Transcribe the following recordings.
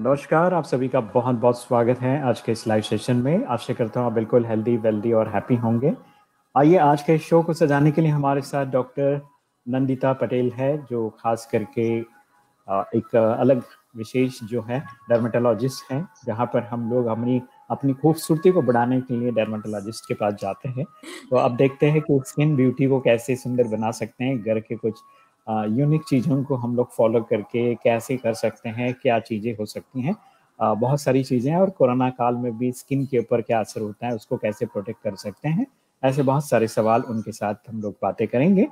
नमस्कार, आप सभी का बहुत बहुत स्वागत है आज के इस लाइव सेशन में। आशा करता हूँ आप बिल्कुल हेल्दी वेल्दी और हैप्पी होंगे। आइए आज के शो को सजाने के लिए हमारे साथ डॉक्टर नंदिता पटेल है, जो खास करके एक अलग विशेष जो है डर्मेटोलॉजिस्ट हैं, जहाँ पर हम लोग अपनी अपनी खूबसूरती को बढ़ाने के लिए डर्मेटोलॉजिस्ट के पास जाते हैं। तो अब देखते हैं कि स्किन ब्यूटी को कैसे सुंदर बना सकते हैं, घर के कुछ यूनिक चीज़ों को हम लोग फॉलो करके कैसे कर सकते हैं, क्या चीज़ें हो सकती हैं। बहुत सारी चीज़ें हैं और कोरोना काल में भी स्किन के ऊपर क्या असर होता है, उसको कैसे प्रोटेक्ट कर सकते हैं, ऐसे बहुत सारे सवाल उनके साथ हम लोग बातें करेंगे।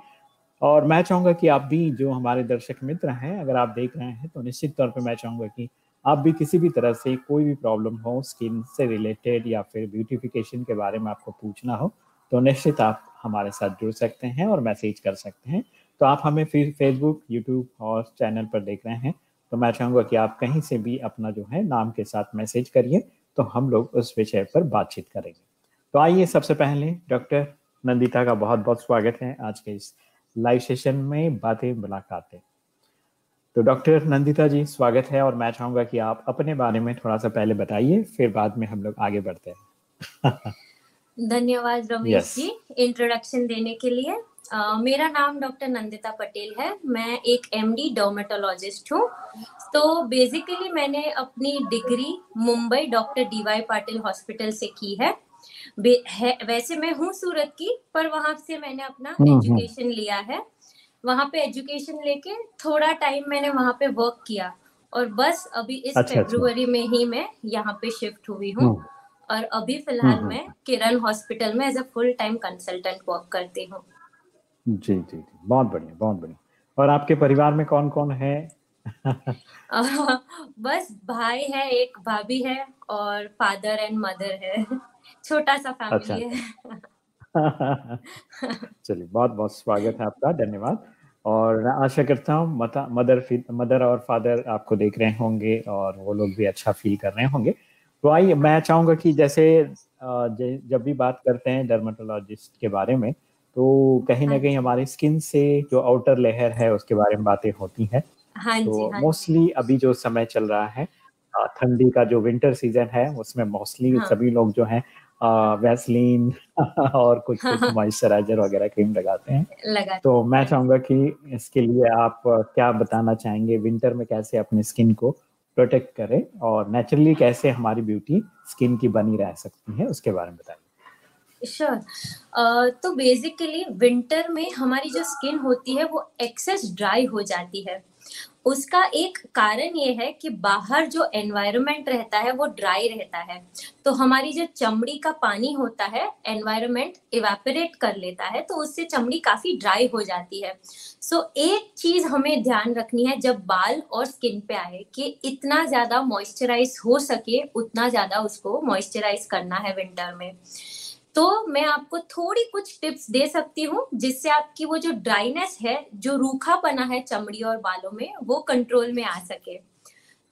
और मैं चाहूँगा कि आप भी जो हमारे दर्शक मित्र हैं, अगर आप देख रहे हैं तो निश्चित तौर पर मैं चाहूँगा कि आप भी किसी भी तरह से कोई भी प्रॉब्लम हो स्किन से रिलेटेड या फिर ब्यूटिफिकेशन के बारे में आपको पूछना हो तो निश्चित आप हमारे साथ जुड़ सकते हैं और मैसेज कर सकते हैं। तो आप हमें फिर फेसबुक यूट्यूब और चैनल पर देख रहे हैं। तो मैं चाहूँगा कि आप कहीं से भी अपना जो है नाम के साथ मैसेज करिए तो हम लोग उस विषय पर बातचीत करेंगे। तो आइए सबसे पहले डॉक्टर नंदिता का बहुत बहुत स्वागत है आज के इस लाइव सेशन में बातें मुलाकातें। तो डॉक्टर नंदिता जी स्वागत है और मैं चाहूँगा कि आप अपने बारे में थोड़ा सा पहले बताइए फिर बाद में हम लोग आगे बढ़ते हैं। धन्यवाद रमेश yes. जी इंट्रोडक्शन देने के लिए। Uh, मेरा नाम डॉक्टर नंदिता पटेल है। मैं एक एमडी डोमेटोलॉजिस्ट हूँ। तो बेसिकली मैंने अपनी degree Mumbai doctor DY Patil hospital से की है। है, वैसे मैं हूँ सूरत की पर वहाँ से मैंने अपना एजुकेशन हम्म, हम्म। लिया है। वहाँ पे एजुकेशन लेके थोड़ा टाइम मैंने वहाँ पे वर्क किया। और बस अभी इस अच्छा, फेब्रुवरी अच्छा। में ही मैं यहाँ पे शिफ्ट हुई हूँ। हम्म। और अभी फ़िलहाल मैं किरण हॉस्पिटल में as a full time consultant work करती हूँ। जी जी जी। बहुत बढ़िया बहुत बढ़िया। और आपके परिवार में कौन कौन है? बस भाई है एक भाभी है और फादर एंड मदर है। छोटा सा फैमिली अच्छा। है। चलिए बहुत बहुत स्वागत है आपका धन्यवाद। और आशा करता हूँ मदर मदर और फादर आपको देख रहे होंगे और वो लोग भी अच्छा फील कर रहे होंगे। तो आइए मैं चाहूँगा कि जैसे जब भी बात करते हैं डर्माटोलॉजिस्ट के बारे में तो कहीं ना हाँ कहीं हमारे स्किन से जो आउटर लेयर है उसके बारे में बातें होती हैं। हाँ तो मोस्टली अभी जो समय चल रहा है ठंडी का जो विंटर सीज़न है उसमें मोस्टली हाँ. सभी लोग जो है वैसलीन और कुछ कुछ मॉइस्चराइजर वगैरह क्रीम लगाते हैं। तो मैं चाहूँगा कि इसके लिए आप क्या बताना चाहेंगे विंटर में कैसे अपने स्किन को प्रोटेक्ट करें और नेचुरली कैसे हमारी ब्यूटी स्किन की बनी रह सकती है उसके बारे में बताइए। Sure sure. uh, तो बेसिकली विंटर में हमारी जो स्किन होती है वो एक्सेस ड्राई हो जाती है। उसका एक कारण ये है कि बाहर जो एनवायरनमेंट रहता है वो ड्राई रहता है। तो हमारी जो चमड़ी का पानी होता है एनवायरनमेंट इवेपोरेट कर लेता है तो उससे चमड़ी काफ़ी ड्राई हो जाती है। सो so, एक चीज़ हमें ध्यान रखनी है जब बाल और स्किन पे आए कि इतना ज़्यादा मॉइस्चराइज हो सके उतना ज़्यादा उसको मॉइस्चराइज करना है विंटर में। तो मैं आपको थोड़ी कुछ टिप्स दे सकती हूँ जिससे आपकी वो जो ड्राइनेस है, जो रूखापना है चमड़ी और बालों में, वो कंट्रोल में आ सके।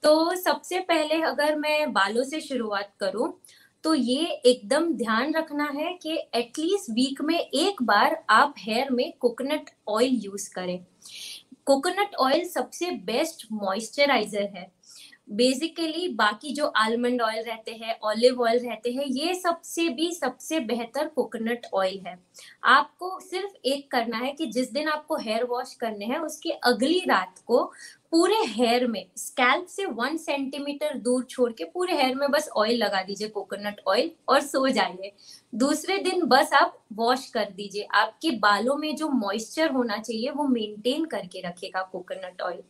तो सबसे पहले अगर मैं बालों से शुरुआत करूँ तो ये एकदम ध्यान रखना है कि एटलीस्ट वीक में एक बार आप हेयर में कोकोनट ऑयल यूज़ करें। कोकोनट ऑयल सबसे बेस्ट मॉइस्चराइजर है। बेसिकली बाकी जो आलमंड ऑयल रहते हैं ऑलिव ऑयल रहते हैं, ये सबसे भी सबसे बेहतर कोकोनट ऑयल है। आपको सिर्फ़ एक करना है कि जिस दिन आपको हेयर वॉश करने हैं, उसकी अगली रात को पूरे हेयर में स्कैल्प से वन सेंटीमीटर दूर छोड़ के पूरे हेयर में बस ऑयल लगा दीजिए कोकोनट ऑयल और सो जाइए। दूसरे दिन बस आप वॉश कर दीजिए। आपके बालों में जो मॉइस्चर होना चाहिए, वो मेंटेन करके रखेगा कोकोनट ऑयल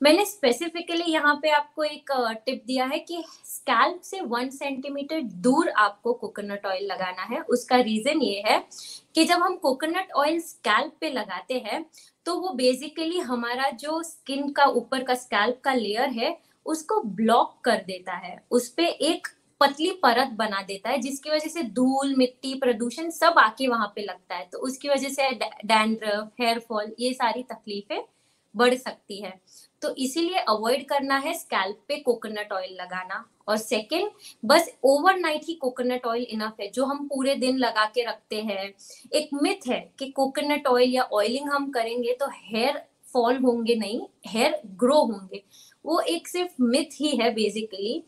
मैंने स्पेसिफिकली यहाँ पे आपको एक टिप दिया है कि स्कैल्प से वन सेंटीमीटर दूर आपको कोकोनट ऑयल लगाना है। उसका रीजन ये है कि जब हम कोकोनट ऑयल स्कैल्प पे लगाते हैं तो वो बेसिकली हमारा जो स्किन का ऊपर का स्कैल्प का लेयर है, उसको ब्लॉक कर देता है। उस पर एक पतली परत बना देता है, जिसकी वजह से धूल, मिट्टी, प्रदूषण सब आके वहाँ पे लगता है। तो उसकी वजह से डैंड्रफ, हेयर फॉल, ये सारी तकलीफें बढ़ सकती है। तो इसीलिए अवॉइड करना है स्कैल्प पे कोकोनट ऑयल लगाना। और सेकंड बस ओवरनाइट ही कोकोनट ऑयल इनफ है, जो हम पूरे दिन लगा के रखते हैं। एक मिथ है कि कोकोनट ऑयल या ऑयलिंग हम करेंगे तो हेयर फॉल होंगे नहीं हेयर ग्रो होंगे। वो एक सिर्फ़ मिथ ही है बेसिकली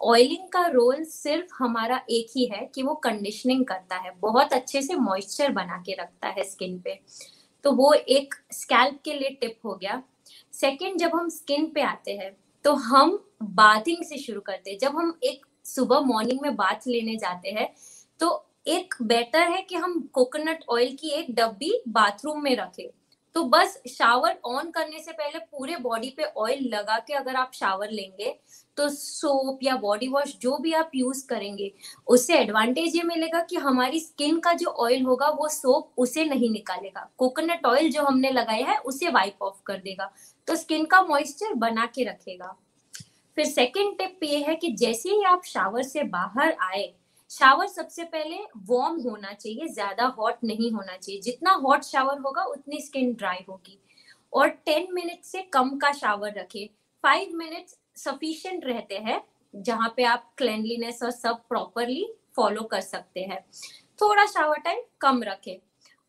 ऑयलिंग का रोल सिर्फ़ हमारा एक ही है कि वो कंडीशनिंग करता है, बहुत अच्छे से मॉइस्चर बना के रखता है स्किन पे। तो वो एक स्कैल्प के लिए टिप हो गया। सेकंड जब हम स्किन पे आते हैं तो हम बाथिंग से शुरू करते हैं। जब हम एक सुबह मॉर्निंग में बाथ लेने जाते हैं तो एक बेटर है कि हम कोकोनट ऑयल की एक डब्बी बाथरूम में रखें। तो बस शावर ऑन करने से पहले पूरे बॉडी पे ऑयल लगा के अगर आप शावर लेंगे तो सोप या बॉडी वॉश जो भी आप यूज़ करेंगे, उससे एडवांटेज ये मिलेगा कि हमारी स्किन का जो ऑयल होगा, वो सोप उसे नहीं निकालेगा। कोकोनट ऑयल जो हमने लगाया है, उसे वाइप ऑफ़ कर देगा। तो स्किन का मॉइस्चर बना के रखेगा। फिर सेकेंड टिप ये है कि जैसे ही आप शावर से बाहर आए शावर सबसे पहले वार्म होना चाहिए, ज़्यादा हॉट नहीं होना चाहिए। जितना हॉट शावर होगा, उतनी स्किन ड्राई होगी। और टेन मिनट से कम का शावर रखे। फाइव मिनट सफिशियंट रहते हैं, जहाँ पे आप क्लेनलीनेस और सब प्रॉपरली फॉलो कर सकते हैं। थोड़ा शावर टाइम कम रखे।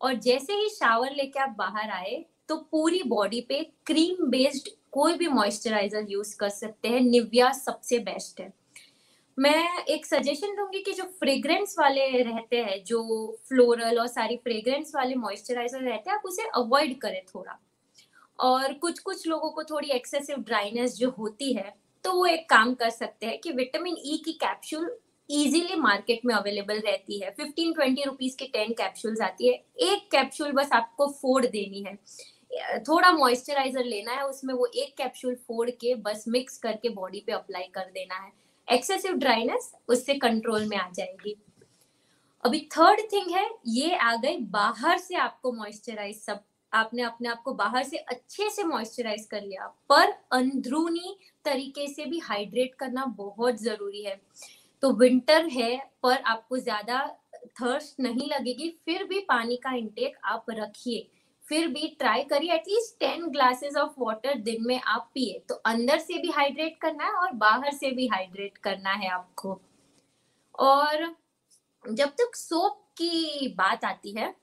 और जैसे ही शावर लेके आप बाहर आए तो पूरी बॉडी पे क्रीम बेस्ड कोई भी मॉइस्चराइजर यूज़ कर सकते हैं। निविया सबसे बेस्ट है। मैं एक सजेशन दूँगी कि जो फ्रेग्रेंस वाले रहते हैं, जो फ्लोरल और सारी फ्रेग्रेंस वाले मॉइस्चराइजर रहते हैं, आप उसे अवॉइड करें थोड़ा। और कुछ कुछ लोगों को थोड़ी एक्सेसिव ड्राइनेस जो होती है तो वो एक काम कर सकते हैं कि विटामिन ई e की कैप्सूल इजीली मार्केट में अवेलेबल रहती है। फिफ्टीन ट्वेंटी रुपीज़ की टेन कैप्सूल्स आती है। एक कैप्सूल बस आपको फोड़ देनी है। थोड़ा मॉइस्चराइजर लेना है, उसमें वो एक कैप्सूल फोड़ के बस मिक्स करके बॉडी पे अप्लाई कर देना है। एक्सेसिव ड्राइनेस उससे कंट्रोल में आ जाएगी। अभी थर्ड थिंग है, ये आ गई बाहर से आपको मॉइस्चराइज सब आपने अपने आप को बाहर से अच्छे से मॉइस्चराइज कर लिया। पर अंदरूनी तरीके से भी हाइड्रेट करना बहुत ज़रूरी है। तो विंटर है, पर आपको ज़्यादा थर्स्ट नहीं लगेगी, फिर भी पानी का इंटेक आप रखिए। फिर भी ट्राई करिए at least ten glasses of water दिन में आप पिए। तो अंदर से भी हाइड्रेट करना है और बाहर से भी हाइड्रेट करना है आपको। और जब तक सोप की बात आती है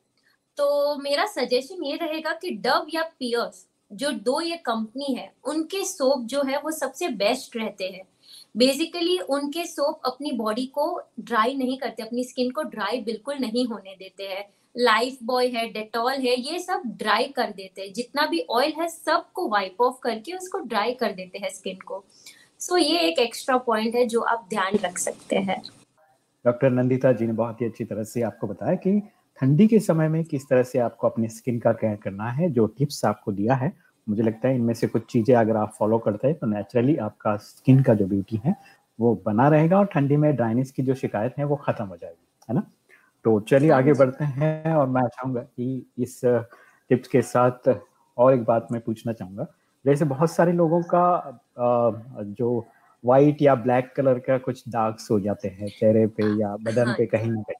तो मेरा सजेशन ये रहेगा कि डव या पियर्स जो दो ये कंपनी है उनके सोप जो है वो सबसे बेस्ट रहते हैं। बेसिकली उनके सोप अपनी बॉडी को ड्राई नहीं करते अपनी स्किन को ड्राई बिल्कुल नहीं होने देते हैं। लाइफ बॉय है डेटॉल है ये सब ड्राई कर देते हैं। जितना भी ऑयल है सबको वाइप ऑफ़ करके उसको ड्राई कर देते हैं स्किन को। सो so, ये एक एक्स्ट्रा पॉइंट है जो आप ध्यान रख सकते हैं। डॉक्टर नंदिता जी ने बहुत ही अच्छी तरह से आपको बताया कि ठंडी के समय में किस तरह से आपको अपने स्किन का केयर करना है जो टिप्स आपको दिया है मुझे लगता है इनमें से कुछ चीज़ें अगर आप फॉलो करते हैं तो नेचुरली आपका स्किन का जो ब्यूटी है वो बना रहेगा और ठंडी में ड्राइनेस की जो शिकायत है वो खत्म हो जाएगी है ना? तो चलिए आगे बढ़ते हैं। और मैं चाहूँगा कि इस टिप्स के साथ और एक बात मैं पूछना चाहूँगा। जैसे बहुत सारे लोगों का जो वाइट या ब्लैक कलर का कुछ दाग्स हो जाते हैं चेहरे पे या बदन हाँ। पे कहीं ना कहीं।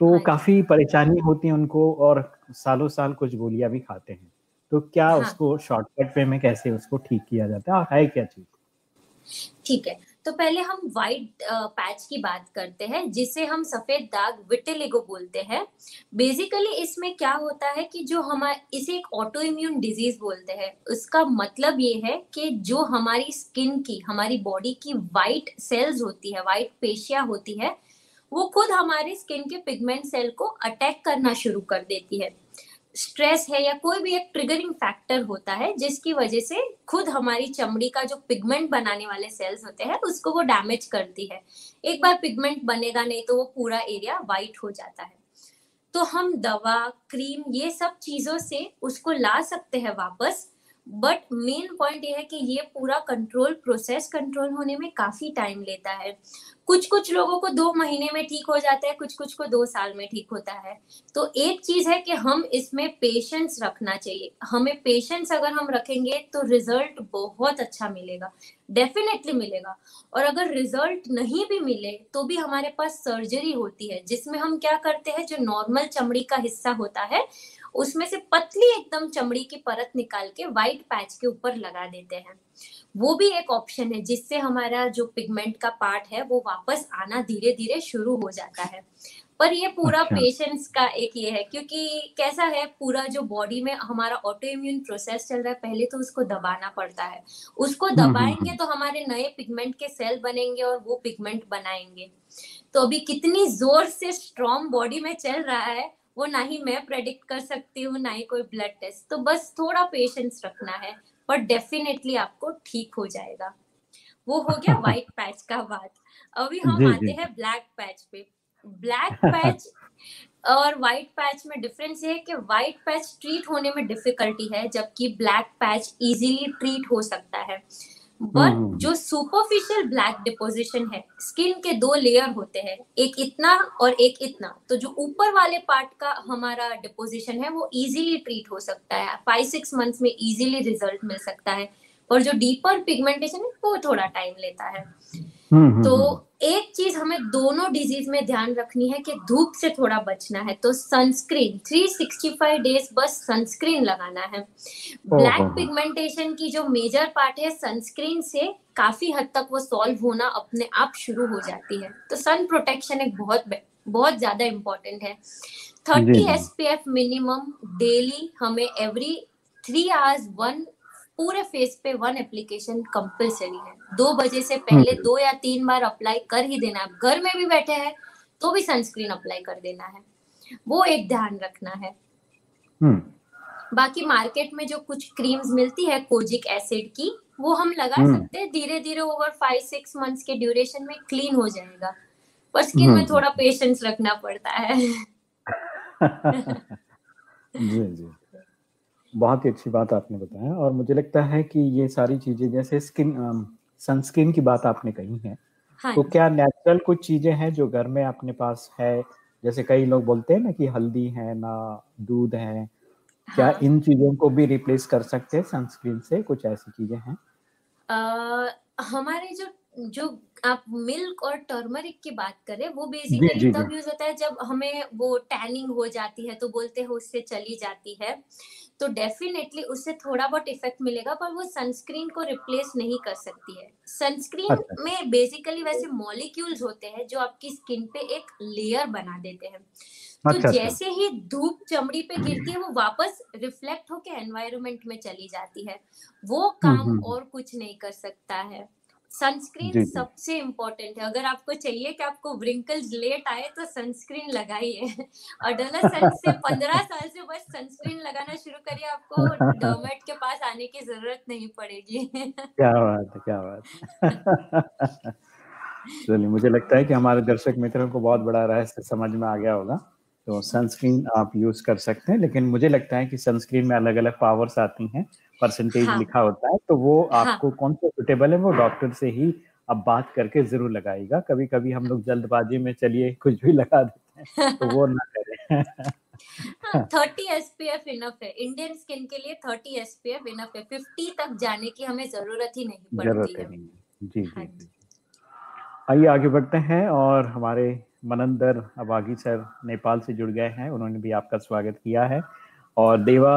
तो हाँ काफ़ी परेशानी होती है उनको और सालों साल कुछ गोलियाँ भी खाते हैं। तो क्या हाँ. उसको शॉर्टकट वे में कैसे उसको ठीक किया जाता है और है क्या चीज़? ठीक है तो पहले हम व्हाइट पैच की बात करते हैं जिसे हम सफ़ेद दाग विटेलिगो बोलते हैं। बेसिकली इसमें क्या होता है कि जो हमारे इसे एक ऑटो इम्यून डिज़ीज़ बोलते हैं। उसका मतलब ये है कि जो हमारी स्किन की हमारी बॉडी की व्हाइट सेल्स होती है व्हाइट पेशिया होती है वो खुद हमारे स्किन के पिगमेंट सेल को अटैक करना शुरू कर देती है। स्ट्रेस है या कोई भी एक ट्रिगरिंग फैक्टर होता है, जिसकी वजह से खुद हमारी चमड़ी का जो पिगमेंट बनाने वाले सेल्स होते हैं, उसको वो डैमेज करती है। एक बार पिगमेंट बनेगा नहीं तो वो पूरा एरिया वाइट हो जाता है। तो हम दवा क्रीम ये सब चीज़ों से उसको ला सकते हैं वापस बट मेन पॉइंट ये है कि ये पूरा कंट्रोल प्रोसेस कंट्रोल होने में काफ़ी टाइम लेता है। कुछ कुछ लोगों को दो महीने में ठीक हो जाता है कुछ कुछ को दो साल में ठीक होता है। तो एक चीज़ है कि हम इसमें पेशेंस रखना चाहिए। हमें पेशेंस अगर हम रखेंगे तो रिज़ल्ट बहुत अच्छा मिलेगा डेफिनेटली मिलेगा। और अगर रिज़ल्ट नहीं भी मिले तो भी हमारे पास सर्जरी होती है, जिसमें हम क्या करते हैं, जो नॉर्मल चमड़ी का हिस्सा होता है, उसमें से पतली एकदम चमड़ी की परत निकाल के व्हाइट पैच के ऊपर लगा देते हैं। वो भी एक ऑप्शन है जिससे हमारा जो पिगमेंट का पार्ट है वो वापस आना धीरे धीरे शुरू हो जाता है पर ये पूरा अच्छा। पेशेंस का एक ये है क्योंकि कैसा है पूरा जो बॉडी में हमारा ऑटो इम्यून प्रोसेस चल रहा है पहले तो उसको दबाना पड़ता है उसको हम्म, हम्म, दबाएँगे हम्म। तो हमारे नए पिगमेंट के सेल बनेंगे और वो पिगमेंट बनाएँगे तो अभी कितनी ज़ोर से स्ट्रॉन्ग बॉडी में चल रहा है वो ना ही मैं प्रेडिक्ट कर सकती हूँ ना ही कोई ब्लड टेस्ट तो बस थोड़ा पेशेंस रखना है पर डेफिनेटली आपको ठीक हो जाएगा। वो हो गया व्हाइट पैच का बात। अभी हम आते हैं ब्लैक पैच पे। ब्लैक पैच और व्हाइट पैच में डिफरेंस ये है कि व्हाइट पैच ट्रीट होने में डिफिकल्टी है जबकि ब्लैक पैच इजीली ट्रीट हो सकता है। But hmm. जो सुपरफिशियल ब्लैक डिपोजिशन है स्किन के दो लेयर होते हैं एक इतना और एक इतना। तो जो ऊपर वाले पार्ट का हमारा डिपोजिशन है वो इजीली ट्रीट हो सकता है। फाइव सिक्स मंथ्स में इजीली रिज़ल्ट मिल सकता है। और जो डीपर पिगमेंटेशन है वो थोड़ा टाइम लेता है। तो एक चीज़ हमें दोनों डिज़ीज़ में ध्यान रखनी है कि धूप से थोड़ा बचना है तो सनस्क्रीन 365 डेज़ बस सनस्क्रीन लगाना है। ब्लैक पिगमेंटेशन की जो मेजर पार्ट है सनस्क्रीन से काफ़ी हद तक वो सॉल्व होना अपने आप शुरू हो जाती है। तो सन प्रोटेक्शन एक बहुत बहुत ज़्यादा इम्पोर्टेंट है। Thirty S P F minimum daily हमें एवरी थ्री आवर्स वन पूरे फेस पे वन एप्लीकेशन कंपलसरी है। दो बजे से पहले हम्म। दो या तीन बार अप्लाई कर ही देना है। घर में भी बैठे हैं तो भी सनस्क्रीन अप्लाई कर देना है। वो एक ध्यान रखना है। हम्म। बाकी मार्केट में जो कुछ क्रीम्स मिलती है कोजिक एसिड की वो हम लगा हम्म। सकते हैं। धीरे धीरे ओवर फाइव सिक्स मंथ्स के ड्यूरेशन में क्लीन हो जाएगा। पर स्किन में थोड़ा पेशेंस रखना पड़ता है। जी जी। बहुत ही अच्छी बात आपने बताया और मुझे लगता है कि ये सारी चीज़ें जैसे स्किन सनस्क्रीन की बात आपने कही है हाँ तो क्या नेचुरल कुछ चीज़ें हैं जो घर में अपने पास है? जैसे कई लोग बोलते हैं ना कि हल्दी है ना दूध है हाँ। क्या इन चीज़ों को भी रिप्लेस कर सकते हैं सनस्क्रीन से? कुछ ऐसी चीज़ें हैं? हमारे जो जो आप मिल्क और टर्मरिक की बात करें वो बेसिकली तब यूज़ होता है जब हमें वो टैनिंग हो जाती है तो बोलते हैं उससे चली जाती है तो डेफिनेटली उससे थोड़ा बहुत इफ़ेक्ट मिलेगा पर वो सनस्क्रीन को रिप्लेस नहीं कर सकती है सनस्क्रीन अच्छा। में बेसिकली वैसे मॉलिक्यूल्स होते हैं जो आपकी स्किन पे एक लेयर बना देते हैं तो अच्छा, अच्छा। जैसे ही धूप चमड़ी पे गिरती है वो वापस रिफ्लेक्ट होके एनवायरमेंट में चली जाती है वो हम्म, काम हम्म। और कुछ नहीं कर सकता है सनस्क्रीन सबसे इम्पोर्टेंट है। अगर आपको चाहिए कि आपको व्रिंकल्स लेट आए तो सनस्क्रीन लगाइए। और डोनासन से पंद्रह साल से बस सनस्क्रीन लगाना शुरू करिए। आपको डर्मेट के पास आने की ज़रूरत नहीं पड़ेगी। क्या बात है क्या बात चलिए मुझे लगता है कि हमारे दर्शक मित्रों को बहुत बड़ा रहस्य समझ में आ गया होगा। तो सनस्क्रीन आप यूज़ कर सकते हैं लेकिन मुझे लगता है कि सनस्क्रीन में अलग अलग पावर्स आती हैं। परसेंटेज हाँ. लिखा होता है तो वो हाँ। आपको हाँ. कौन सा सुटेबल है वो डॉक्टर से ही अब बात करके ज़रूर लगाएगा कभी कभी हम लोग जल्दबाजी में चलिए कुछ भी लगा देते हैं तो वो ना करें। Thirty S P F enough है। इंडियन स्किन के लिए thirty S P F enough है। फिफ्टी तक जाने की हमें ज़रूरत ही नहीं पड़ती है। नहीं जी हाँ जी। आइए आगे बढ़ते हैं और हमारे मनंदर अबागी सर नेपाल से जुड़ गए हैं। उन्होंने भी आपका स्वागत किया है। और देवा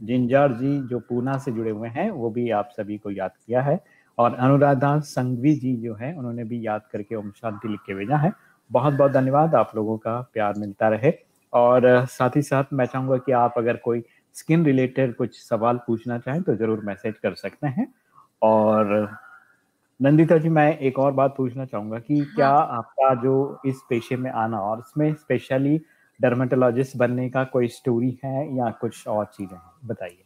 जिंजार जी जो पूना से जुड़े हुए हैं वो भी आप सभी को याद किया है। और अनुराधा संघवी जी जो है उन्होंने भी याद करके ओम शांति लिख के भेजा है। बहुत बहुत धन्यवाद आप लोगों का प्यार मिलता रहे। और साथ ही साथ मैं चाहूँगा कि आप अगर कोई स्किन रिलेटेड कुछ सवाल पूछना चाहें तो ज़रूर मैसेज कर सकते हैं। और नंदिता जी मैं एक और बात पूछना चाहूँगा कि हाँ। क्या आपका जो इस पेशे में आना और इसमें स्पेशली डर्मेटोलॉजिस्ट बनने का कोई स्टोरी है या कुछ और चीज़ें हैं? बताइए।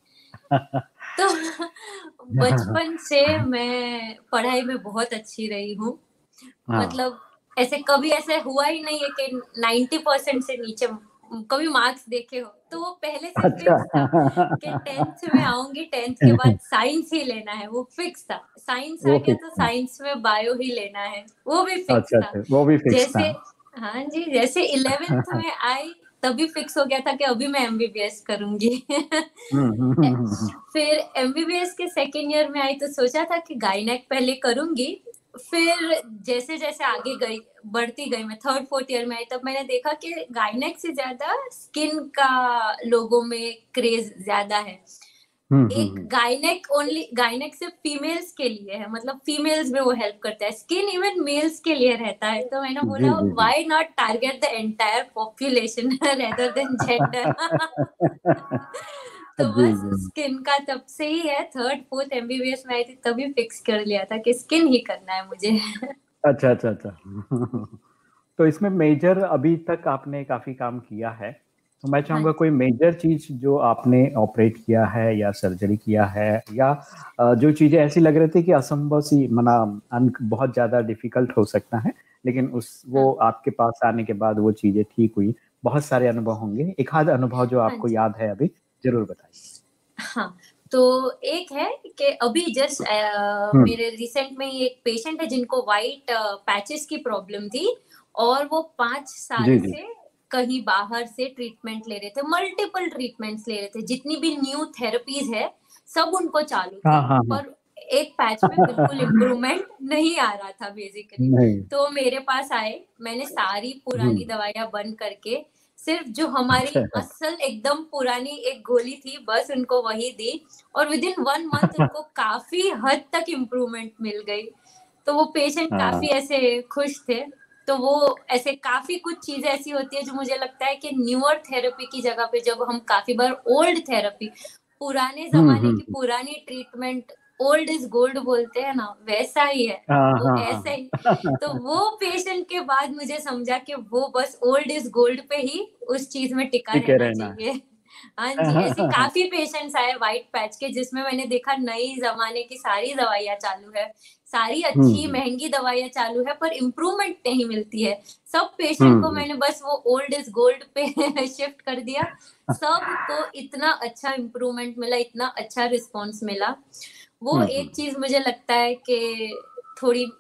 तो बचपन से मैं पढ़ाई में बहुत अच्छी रही हूँ। हाँ। मतलब ऐसे कभी ऐसे हुआ ही नहीं है कि नाइन्टी परसेंट से नीचे कभी मार्क्स देखे हो। तो वो पहले से अच्छा। था कि टेंथ में आऊँगी टेंथ के बाद साइंस ही लेना है। वो फिक्स था। साइंस आ गया तो साइंस में बायो ही लेना है। वो भी फिक्स अच्छा, था। अच्छा, वो भी फिक्स जैसे था। हाँ जी जैसे इलेवेंथ में आई तभी फिक्स हो गया था कि अभी मैं एमबीबीएस करूँगी। हम्म, हम्म, हम्म, फिर एमबीबीएस के सेकेंड ईयर में आई तो सोचा था कि गाइनेक पहले करूँगी। फिर जैसे जैसे आगे गई बढ़ती गई मैं थर्ड फोर्थ ईयर में आई तब मैंने देखा कि गाइनेक से ज़्यादा स्किन का लोगों में क्रेज ज़्यादा है। एक गायनेक ओनली गायनेक सिर्फ़ फीमेल्स के लिए है मतलब फीमेल्स में वो हेल्प करता है। स्किन इवन मेल्स के लिए रहता है। तो मैंने बोला why not target the entire population rather than gender तो बस स्किन का तब से ही है। थर्ड फोर्थ एमबीबीएस में आई थी तभी फिक्स कर लिया था कि स्किन ही करना है मुझे। अच्छा अच्छा अच्छा। तो इसमें मेजर अभी तक आपने काफ़ी काम किया है। तो मैं चाहूँगा हाँ कोई मेजर चीज़ जो आपने ऑपरेट किया है या सर्जरी किया है या जो चीज़ें ऐसी लग रही थी कि असंभव सी मना बहुत ज़्यादा डिफ़िकल्ट हो सकता है लेकिन उस वो हाँ। आपके पास आने के बाद वो चीज़ें ठीक हुई बहुत सारे अनुभव होंगे एक आध अनुभव जो आपको हाँ याद है अभी ज़रूर बताइए हाँ तो एक है कि अभी जस्ट हम्म। मेरे रिसेंट में ही एक पेशेंट है जिनको वाइट पैचेस की प्रॉब्लम थी और वो पाँच साल जी, जी. कहीं बाहर से ट्रीटमेंट ले रहे थे मल्टीपल ट्रीटमेंट्स ले रहे थे जितनी भी न्यू थेरेपीज है सब उनको चालू थी हाँ, हाँ, हाँ। पर एक पैच में बिल्कुल इम्प्रूवमेंट नहीं आ रहा था बेसिकली तो मेरे पास आए मैंने सारी पुरानी हम्म। दवाइयाँ बंद करके सिर्फ़ जो हमारी अच्छा। असल एकदम पुरानी एक गोली थी बस उनको वही दी और विद इन वन मंथ उनको काफ़ी हद तक इम्प्रूवमेंट मिल गई तो वो पेशेंट हाँ। काफ़ी ऐसे खुश थे तो वो ऐसे काफ़ी कुछ चीज़ें ऐसी होती है जो मुझे लगता है कि न्यूअर थेरेपी की जगह पे जब हम काफ़ी बार ओल्ड थेरेपी पुराने हम्म, जमाने हम्म, की पुरानी ट्रीटमेंट ओल्ड इज़ गोल्ड बोलते हैं ना वैसा ही है। हाँ, तो हाँ, ऐसा ही। तो वो पेशेंट के बाद मुझे समझा कि वो बस ओल्ड इज़ गोल्ड पे ही उस चीज़ में टिका रहना चाहिए। हाँ जी ऐसे काफ़ी पेशेंट्स आए व्हाइट पैच के जिसमें मैंने देखा नई जमाने की सारी दवाइयाँ चालू है। सारी अच्छी। महँगी दवाइयाँ चालू है पर इम्प्रूवमेंट नहीं मिलती है। सब पेशेंट को। मैंने बस वो ओल्ड इज़ गोल्ड पे शिफ्ट कर दिया। सबको इतना अच्छा इम्प्रूवमेंट मिला इतना अच्छा रिस्पॉन्स मिला। वो एक चीज़ मुझे लगता है कि थोड़ी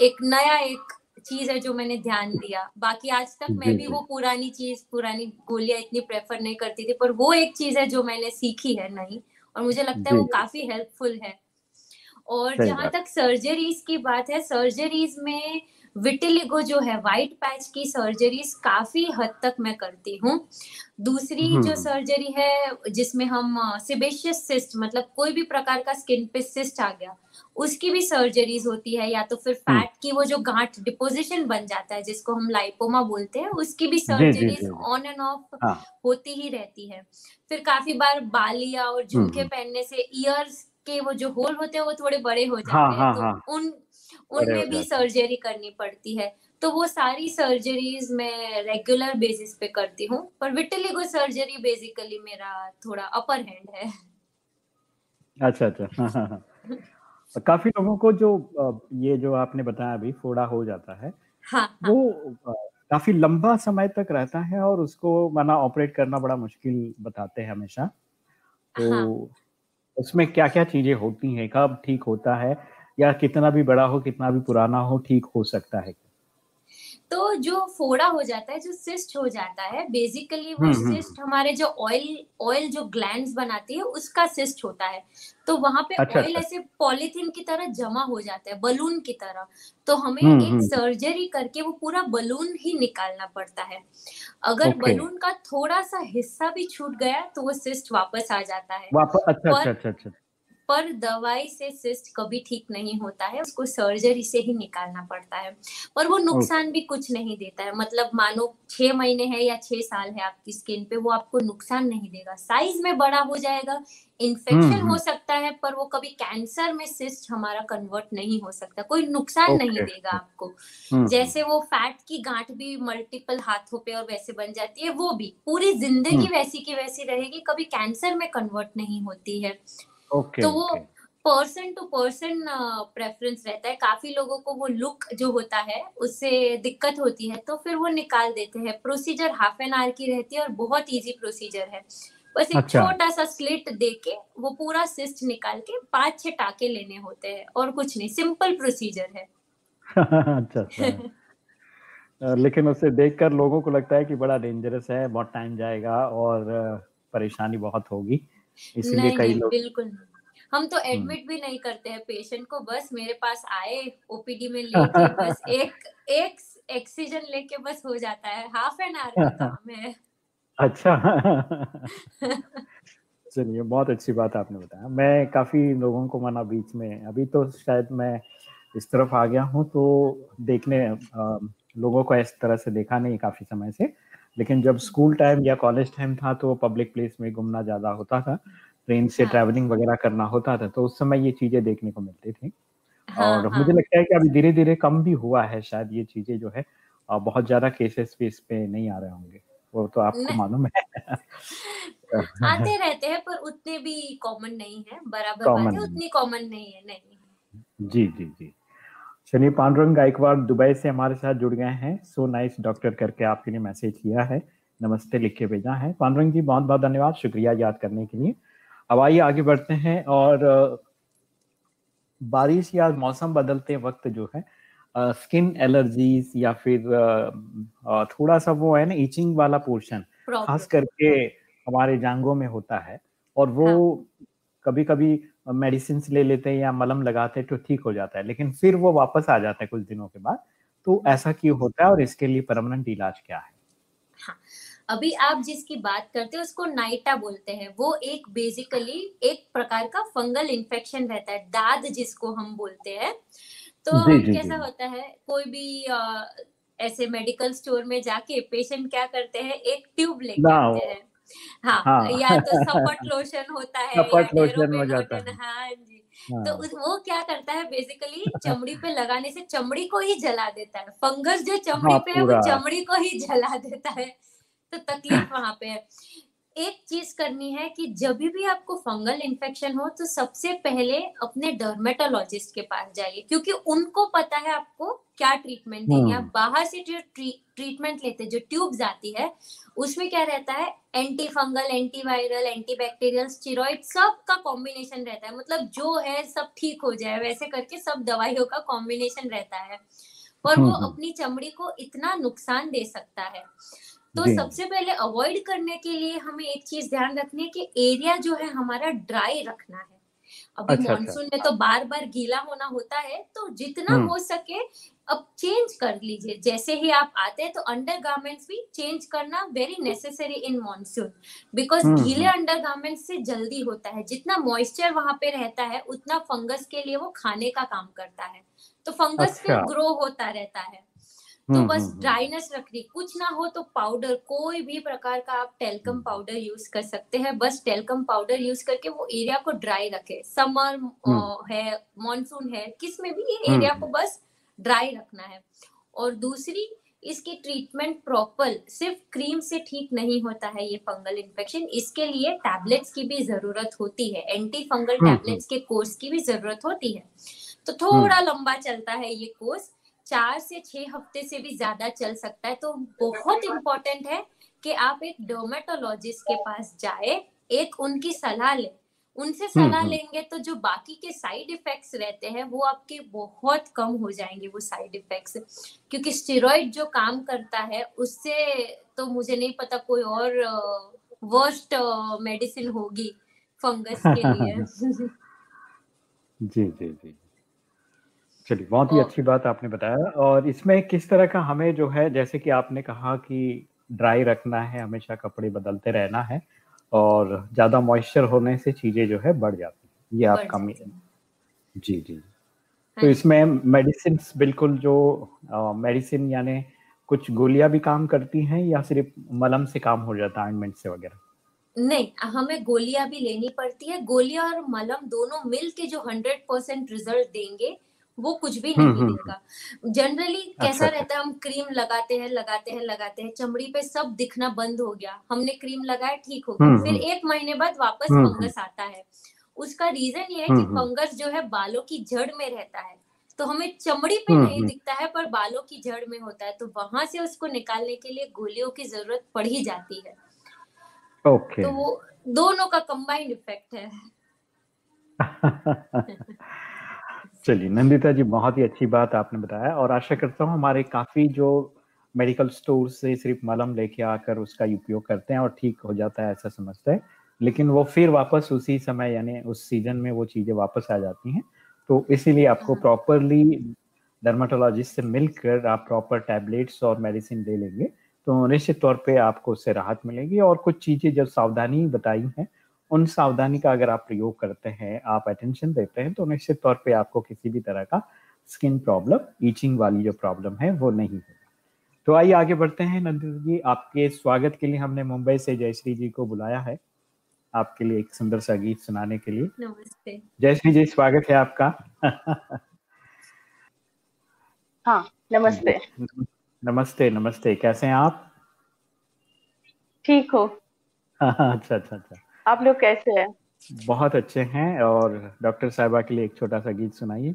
एक नया एक चीज़ है जो मैंने ध्यान दिया। बाकी आज तक मैं भी वो पुरानी चीज़ पुरानी गोलियाँ इतनी प्रेफर नहीं करती थी पर वो एक चीज़ है जो मैंने सीखी है नहीं और मुझे लगता है वो काफ़ी हेल्पफुल है। और जहाँ तक सर्जरीज की बात है सर्जरीज में विटिलिगो जो है व्हाइट पैच की सर्जरीज काफ़ी हद तक मैं करती हूँ। दूसरी जो सर्जरी हम्म। है जिसमें हम सिबेशियस सिस्ट मतलब कोई भी प्रकार का स्किन पे सिस्ट आ गया उसकी भी सर्जरीज होती है या तो फिर फैट हम्म। की वो जो गांठ डिपोजिशन बन जाता है जिसको हम लाइपोमा बोलते हैं उसकी भी सर्जरीज ऑन एंड ऑफ़ होती ही रहती है। फिर काफ़ी बार बालिया और झुमके हम्म, पहनने से ईयर्स के वो जो होल होते हैं वो थोड़े बड़े हो जाते हाँ, हैं हाँ, तो हाँ. उन उनमें भी सर्जरी करनी पड़ती है। तो वो सारी सर्जरीज मैं रेगुलर बेसिस पे करती हूँ पर विटिलिगो सर्जरी बेसिकली मेरा थोड़ा अपर हैंड है। अच्छा अच्छा। हाँ, हाँ. काफ़ी लोगों को जो ये जो आपने बताया अभी फोड़ा हो जाता है हाँ, हाँ. वो काफ़ी लंबा समय तक रहता है और उसको माना ऑपरेट करना बड़ा मुश्किल बताते हैं हमेशा तो हाँ. उसमें क्या क्या चीज़ें होती हैं कब ठीक होता है या कितना भी बड़ा हो कितना भी पुराना हो ठीक हो सकता है तो जो फोड़ा हो जाता है जो सिस्ट हो जाता है बेसिकली वो सिस्ट हम्म, हम्म। हमारे जो ऑयल ऑयल जो ग्लैंड्स बनाती है उसका सिस्ट होता है तो वहाँ पे अच्छा, ऑयल अच्छा। ऐसे पॉलीथीन की तरह जमा हो जाता है बलून की तरह तो हमें हम्म, एक सर्जरी करके वो पूरा बलून ही निकालना पड़ता है अगर बलून का थोड़ा सा हिस्सा भी छूट गया तो वो सिस्ट वापस आ जाता है वापस अच्छा अच्छा अच्छा, अच्छा। पर दवाई से सिस्ट कभी ठीक नहीं होता है उसको सर्जरी से ही निकालना पड़ता है। पर वो नुकसान भी कुछ नहीं देता है। मतलब मानो छह महीने है या छह साल है आपकी स्किन पे वो आपको नुकसान नहीं देगा। साइज़ में बड़ा हो जाएगा इन्फेक्शन हम्म, हो हम्म। सकता है पर वो कभी कैंसर में सिस्ट हमारा कन्वर्ट नहीं हो सकता। कोई नुकसान okay. नहीं देगा आपको। हम्म, जैसे वो फैट की गांठ भी मल्टीपल हाथों पे और वैसे बन जाती है वो भी। पूरी ज़िंदगी वैसी की वैसी रहेगी कभी कैंसर में कन्वर्ट नहीं होती है। Okay, तो वो पर्सन टू पर्सन प्रेफरेंस रहता है। काफ़ी लोगों को वो लुक जो होता है उससे दिक्कत होती है तो फिर वो निकाल देते हैं। प्रोसीजर हाफ़ एन आवर की रहती है और बहुत इजी प्रोसीजर है। बस एक अच्छा। छोटा सा स्लिट दे के वो पूरा सिस्ट निकाल के पाँच छह टाके लेने होते हैं और कुछ नहीं सिंपल प्रोसीजर है। अच्छा, अच्छा। लेकिन उसे देखकर लोगों को लगता है कि बड़ा डेंजरस है बहुत टाइम जाएगा और परेशानी बहुत होगी। इसलिए कई लोग बिल्कुल हम तो एडमिट हम्म। भी नहीं करते हैं पेशेंट को बस मेरे पास आए ओपीडी में लेके बस एक एक ऑक्सीजन लेके बस हो जाता है। हाफ़ एन आवर काम है। अच्छा। चलिए बहुत अच्छी बात आपने बताया। मैं काफ़ी लोगों को मना बीच में। अभी तो शायद मैं इस तरफ़ आ गया हूँ तो देखने आ, लोगों को इस तरह से देखा नहीं काफ़ी समय से। लेकिन जब स्कूल टाइम या कॉलेज टाइम था तो पब्लिक प्लेस में घूमना ज़्यादा होता था। ट्रेन से हाँ. ट्रैवलिंग वगैरह करना होता था तो उस समय ये चीज़ें देखने को मिलती थी। हाँ, और हाँ. मुझे लगता है कि अभी धीरे धीरे कम भी हुआ है शायद ये चीज़ें जो है बहुत ज़्यादा केसेस भी इस पे नहीं आ रहे होंगे। वो तो आपको मालूम है। आते रहते हैं पर उतने भी कॉमन नहीं है बराबर है उतनी कॉमन नहीं है नहीं। जी जी जी। चलिए पांडुरंग गायकवाड़ दुबई से हमारे साथ जुड़ गए हैं। सो नाइस डॉक्टर करके आपके लिए मैसेज किया है। नमस्ते लिख के भेजा है। पांडुरंग जी बहुत बहुत धन्यवाद शुक्रिया याद करने के लिए। अब आइए आगे बढ़ते हैं और बारिश या मौसम बदलते वक्त जो है स्किन uh, एलर्जीज या फिर uh, थोड़ा सा वो है ना ईचिंग वाला पोर्शन खास करके हमारे जांगों में होता है। और वो हाँ. कभी कभी मेडिसिन ले लेते हैं या मलम लगाते हैं तो ठीक हो जाता है। लेकिन फिर वो वापस आ जाता है कुछ दिनों के बाद। तो ऐसा क्यों होता है और इसके लिए परमानेंट इलाज क्या है? हाँ. अभी आप जिसकी बात करते हैं उसको नाइटा बोलते हैं। वो एक बेसिकली एक प्रकार का फंगल इन्फेक्शन रहता है दाद जिसको हम बोलते हैं। तो जी, जी, कैसा जी. होता है कोई भी आ, ऐसे मेडिकल स्टोर में जाके पेशेंट क्या करते हैं एक ट्यूब लेके आते हैं। हाँ, हाँ। या तो सपट लोशन होता है सपट लोशन हो जाता है। हाँ। जी हाँ. तो वो क्या करता है बेसिकली चमड़ी पे लगाने से चमड़ी को ही जला देता है। फंगस जो चमड़ी हाँ, पे है वो चमड़ी को ही जला देता है। तो तकलीफ़ वहाँ पे है। एक चीज़ करनी है कि जब भी आपको फंगल इन्फेक्शन हो तो सबसे पहले अपने डर्मेटोलॉजिस्ट के पास जाइए क्योंकि उनको पता है आपको क्या ट्रीटमेंट देंगे आप हम्म। बाहर से जो ट्रीटमेंट लेते जो ट्यूब्स आती है उसमें क्या रहता है? Anti fungal anti viral anti bacterial steroid सब का कॉम्बिनेशन रहता है। मतलब जो है सब ठीक हो जाए वैसे करके सब दवाइयों का कॉम्बिनेशन रहता है। और वो हम्म, हम्म। अपनी चमड़ी को इतना नुकसान दे सकता है। तो सबसे पहले अवॉइड करने के लिए हमें एक चीज़ ध्यान रखनी है कि एरिया जो है हमारा ड्राई रखना है। अभी अच्छा, मानसून अच्छा। में तो बार बार गीला होना होता है तो जितना हम्म। हो सके अब चेंज कर लीजिए। जैसे ही आप आते हैं तो अंडर गार्मेंट्स भी चेंज करना very necessary in monsoon because गीले अंडर गार्मेंट्स से जल्दी होता है। जितना मॉइस्चर वहाँ पे रहता है उतना फंगस के लिए वो खाने का काम करता है। तो फंगस अच्छा। फिर ग्रो होता रहता है। तो हम्म, बस ड्राइनेस हम्म, हम्म। रखनी कुछ ना हो तो पाउडर कोई भी प्रकार का आप टेलकम पाउडर यूज़ कर सकते हैं बस टेलकम पाउडर यूज़ करके वो एरिया को ड्राई रखे। समर है मॉनसून है किसमें भी ये एरिया को बस ड्राई रखना है। और दूसरी इसकी ट्रीटमेंट प्रॉपर सिर्फ़ क्रीम से ठीक नहीं होता है ये फंगल इन्फेक्शन इसके लिए टैबलेट्स की भी ज़रूरत होती है एंटी फंगल टैबलेट्स के कोर्स की भी ज़रूरत होती है। तो थोड़ा लंबा चलता है ये कोर्स चार से छह हफ़्ते से भी ज़्यादा चल सकता है। तो बहुत इम्पोर्टेंट है कि आप एक डोमेटोलॉजिस्ट के पास जाए एक उनकी सलाह लें। उनसे हम्म, सलाह हम्म। लेंगे तो जो बाकी के साइड इफेक्ट्स रहते हैं वो आपके बहुत कम हो जाएँगे वो साइड इफेक्ट्स क्योंकि स्टेरॉइड जो काम करता है उससे तो मुझे नहीं पता कोई और वर्स्ट मेडिसिन होगी फंगस के लिए। जी जी जी। चलिए बहुत ही अच्छी बात आपने बताया और इसमें किस तरह का हमें जो है जैसे कि आपने कहा कि ड्राई रखना है हमेशा कपड़े बदलते रहना है और ज़्यादा मॉइस्चर होने से चीज़ें जो है बढ़ जाती है। ये आपका जी जी हाँ तो इसमें मेडिसिन बिल्कुल जो मेडिसिन यानी कुछ गोलियाँ भी काम करती हैं या सिर्फ़ मलम से काम हो जाता है ऑइंटमेंट से वगैरह? नहीं हमें गोलियाँ भी लेनी पड़ती है। गोलियाँ और मलम दोनों मिल के जो हंड्रेड परसेंट रिज़ल्ट देंगे वो कुछ भी नहीं हम्म, हम्म, देगा जनरली हम्म। कैसा अच्छा, रहता है हम क्रीम लगाते हैं लगाते हैं लगाते हैं चमड़ी पे सब दिखना बंद हो गया। हमने क्रीम लगाया ठीक हो गया। फिर एक महीने बाद वापस फंगस आता है। उसका रीजन ये है कि फंगस जो है बालों की जड़ में रहता है। तो हमें चमड़ी पे नहीं दिखता है पर बालों की जड़ में होता है। तो वहाँ से उसको निकालने के लिए गोलियों की ज़रूरत पड़ ही जाती है। ओके। तो वो दोनों का कंबाइंड इफ़ेक्ट है। चलिए नंदिता जी बहुत ही अच्छी बात आपने बताया और आशा करता हूँ हमारे काफ़ी जो मेडिकल स्टोर से सिर्फ़ मलम लेके आकर उसका उपयोग करते हैं और ठीक हो जाता है ऐसा समझते हैं। लेकिन वो फिर वापस उसी समय यानी उस सीज़न में वो चीज़ें वापस आ जाती हैं। तो इसीलिए आपको प्रॉपरली डर्माटोलॉजिस्ट से मिलकर आप प्रॉपर टैबलेट्स और मेडिसिन ले लेंगे। तो निश्चित तौर पे आपको उससे राहत मिलेगी और कुछ चीज़ें जब सावधानी बताई हैं उन सावधानी का अगर आप प्रयोग करते हैं आप अटेंशन देते हैं तो निश्चित तौर पे आपको किसी भी तरह का स्किन प्रॉब्लम ईचिंग वाली जो प्रॉब्लम है वो नहीं होगी। तो आइए आगे बढ़ते हैं। नंदित जी आपके स्वागत के लिए हमने मुंबई से जयश्री जी को बुलाया है। आपके लिए एक सुंदर सा गीत सुनाने के लिए। नमस्ते। जयश्री जी स्वागत है आपका। हाँ नमस्ते। नमस्ते नमस्ते। कैसे हैं आप? ठीक हो। अच्छा अच्छा अच्छा। आप लोग कैसे हैं? बहुत अच्छे हैं और डॉक्टर साहबा के लिए एक छोटा सा गीत सुनाइए।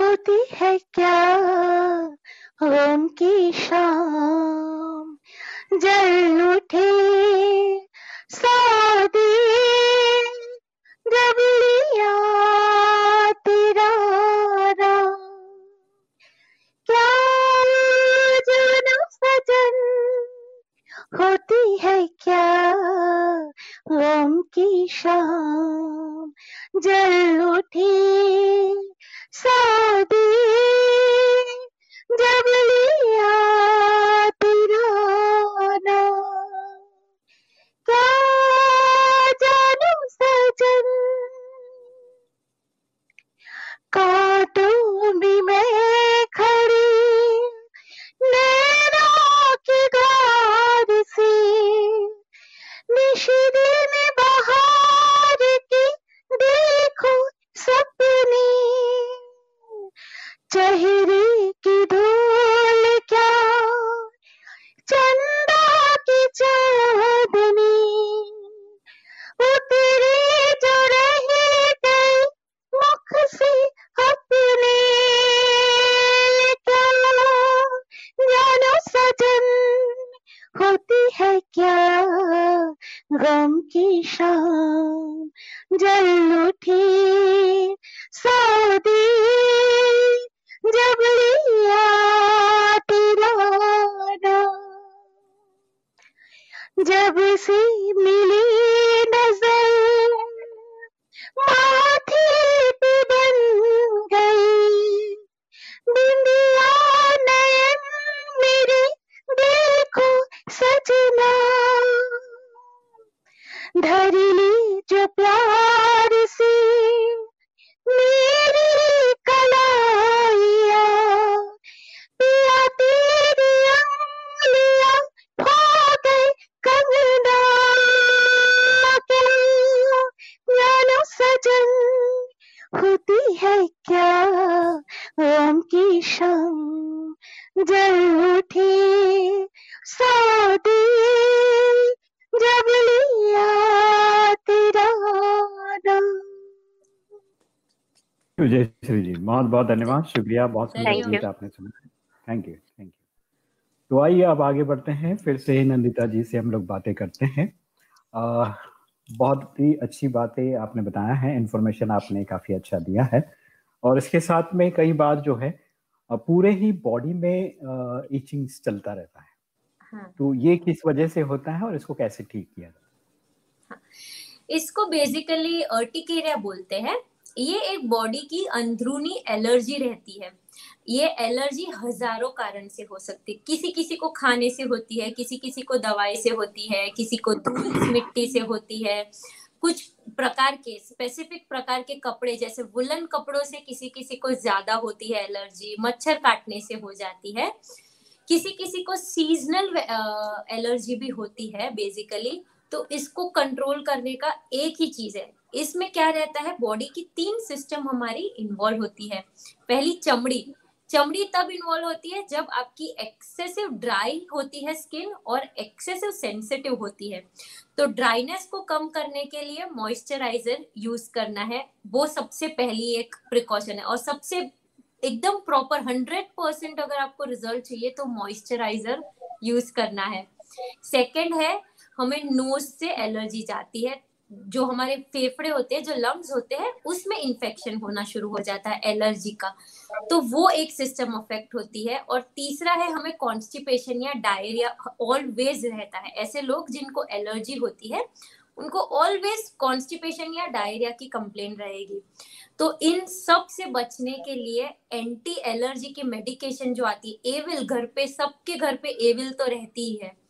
होती है क्या गम की शाम? जल उठे सादी क्या गम की शाम जल उठी जय श्री जी। बहुत बहुत धन्यवाद। शुक्रिया बहुत सुंदर. आपने सुना। थैंक यू थैंक यू तो आइए अब आगे बढ़ते हैं। फिर से नंदिता जी से हम लोग बातें करते हैं। आ, बहुत ही अच्छी बातें आपने बताया है। इन्फॉर्मेशन आपने काफ़ी अच्छा दिया है। और इसके साथ में कई बार जो है पूरे ही बॉडी में इचिंग चलता रहता है। हाँ। तो ये किस वजह से होता है और इसको कैसे ठीक किया जाता जाए इसको बेसिकली अर्टिकेरिया बोलते हैं। ये एक बॉडी की अंदरूनी एलर्जी रहती है। ये एलर्जी हज़ारों कारण से हो सकती है। किसी किसी को खाने से होती है किसी किसी को दवाई से होती है किसी को धूल मिट्टी से होती है। कुछ प्रकार के स्पेसिफिक प्रकार के कपड़े जैसे वुलन कपड़ों से किसी किसी को ज़्यादा होती है एलर्जी मच्छर काटने से हो जाती है। किसी किसी को सीजनल एलर्जी भी होती है बेसिकली तो इसको कंट्रोल करने का एक ही चीज़ है। इसमें क्या रहता है? बॉडी की तीन सिस्टम हमारी इन्वॉल्व होती है। पहली चमड़ी। चमड़ी तब इन्वॉल्व होती है जब आपकी एक्सेसिव ड्राई होती है स्किन और एक्सेसिव सेंसिटिव होती है। तो ड्राइनेस को कम करने के लिए मॉइस्चराइजर यूज़ करना है। वो सबसे पहली एक प्रिकॉशन है। और सबसे एकदम प्रॉपर हंड्रेड परसेंट अगर आपको रिज़ल्ट चाहिए तो मॉइस्चराइजर यूज़ करना है। सेकेंड है, हमें नोज़ से एलर्जी जाती है। जो हमारे फेफड़े होते हैं, जो लंग्स होते हैं, उसमें इन्फेक्शन होना शुरू हो जाता है एलर्जी का। तो वो एक सिस्टम अफेक्ट होती है और तीसरा है हमें कॉन्स्टिपेशन या डायरिया ऑलवेज रहता है। ऐसे लोग जिनको एलर्जी होती है, उनको ऑलवेज कॉन्स्टिपेशन या डायरिया की कंप्लेन रहेगी। तो इन सबसे बचने के लिए एंटी एलर्जी की मेडिकेशन जो आती है एविल घर पे, सबके घर पे एविल तो रहती ही है।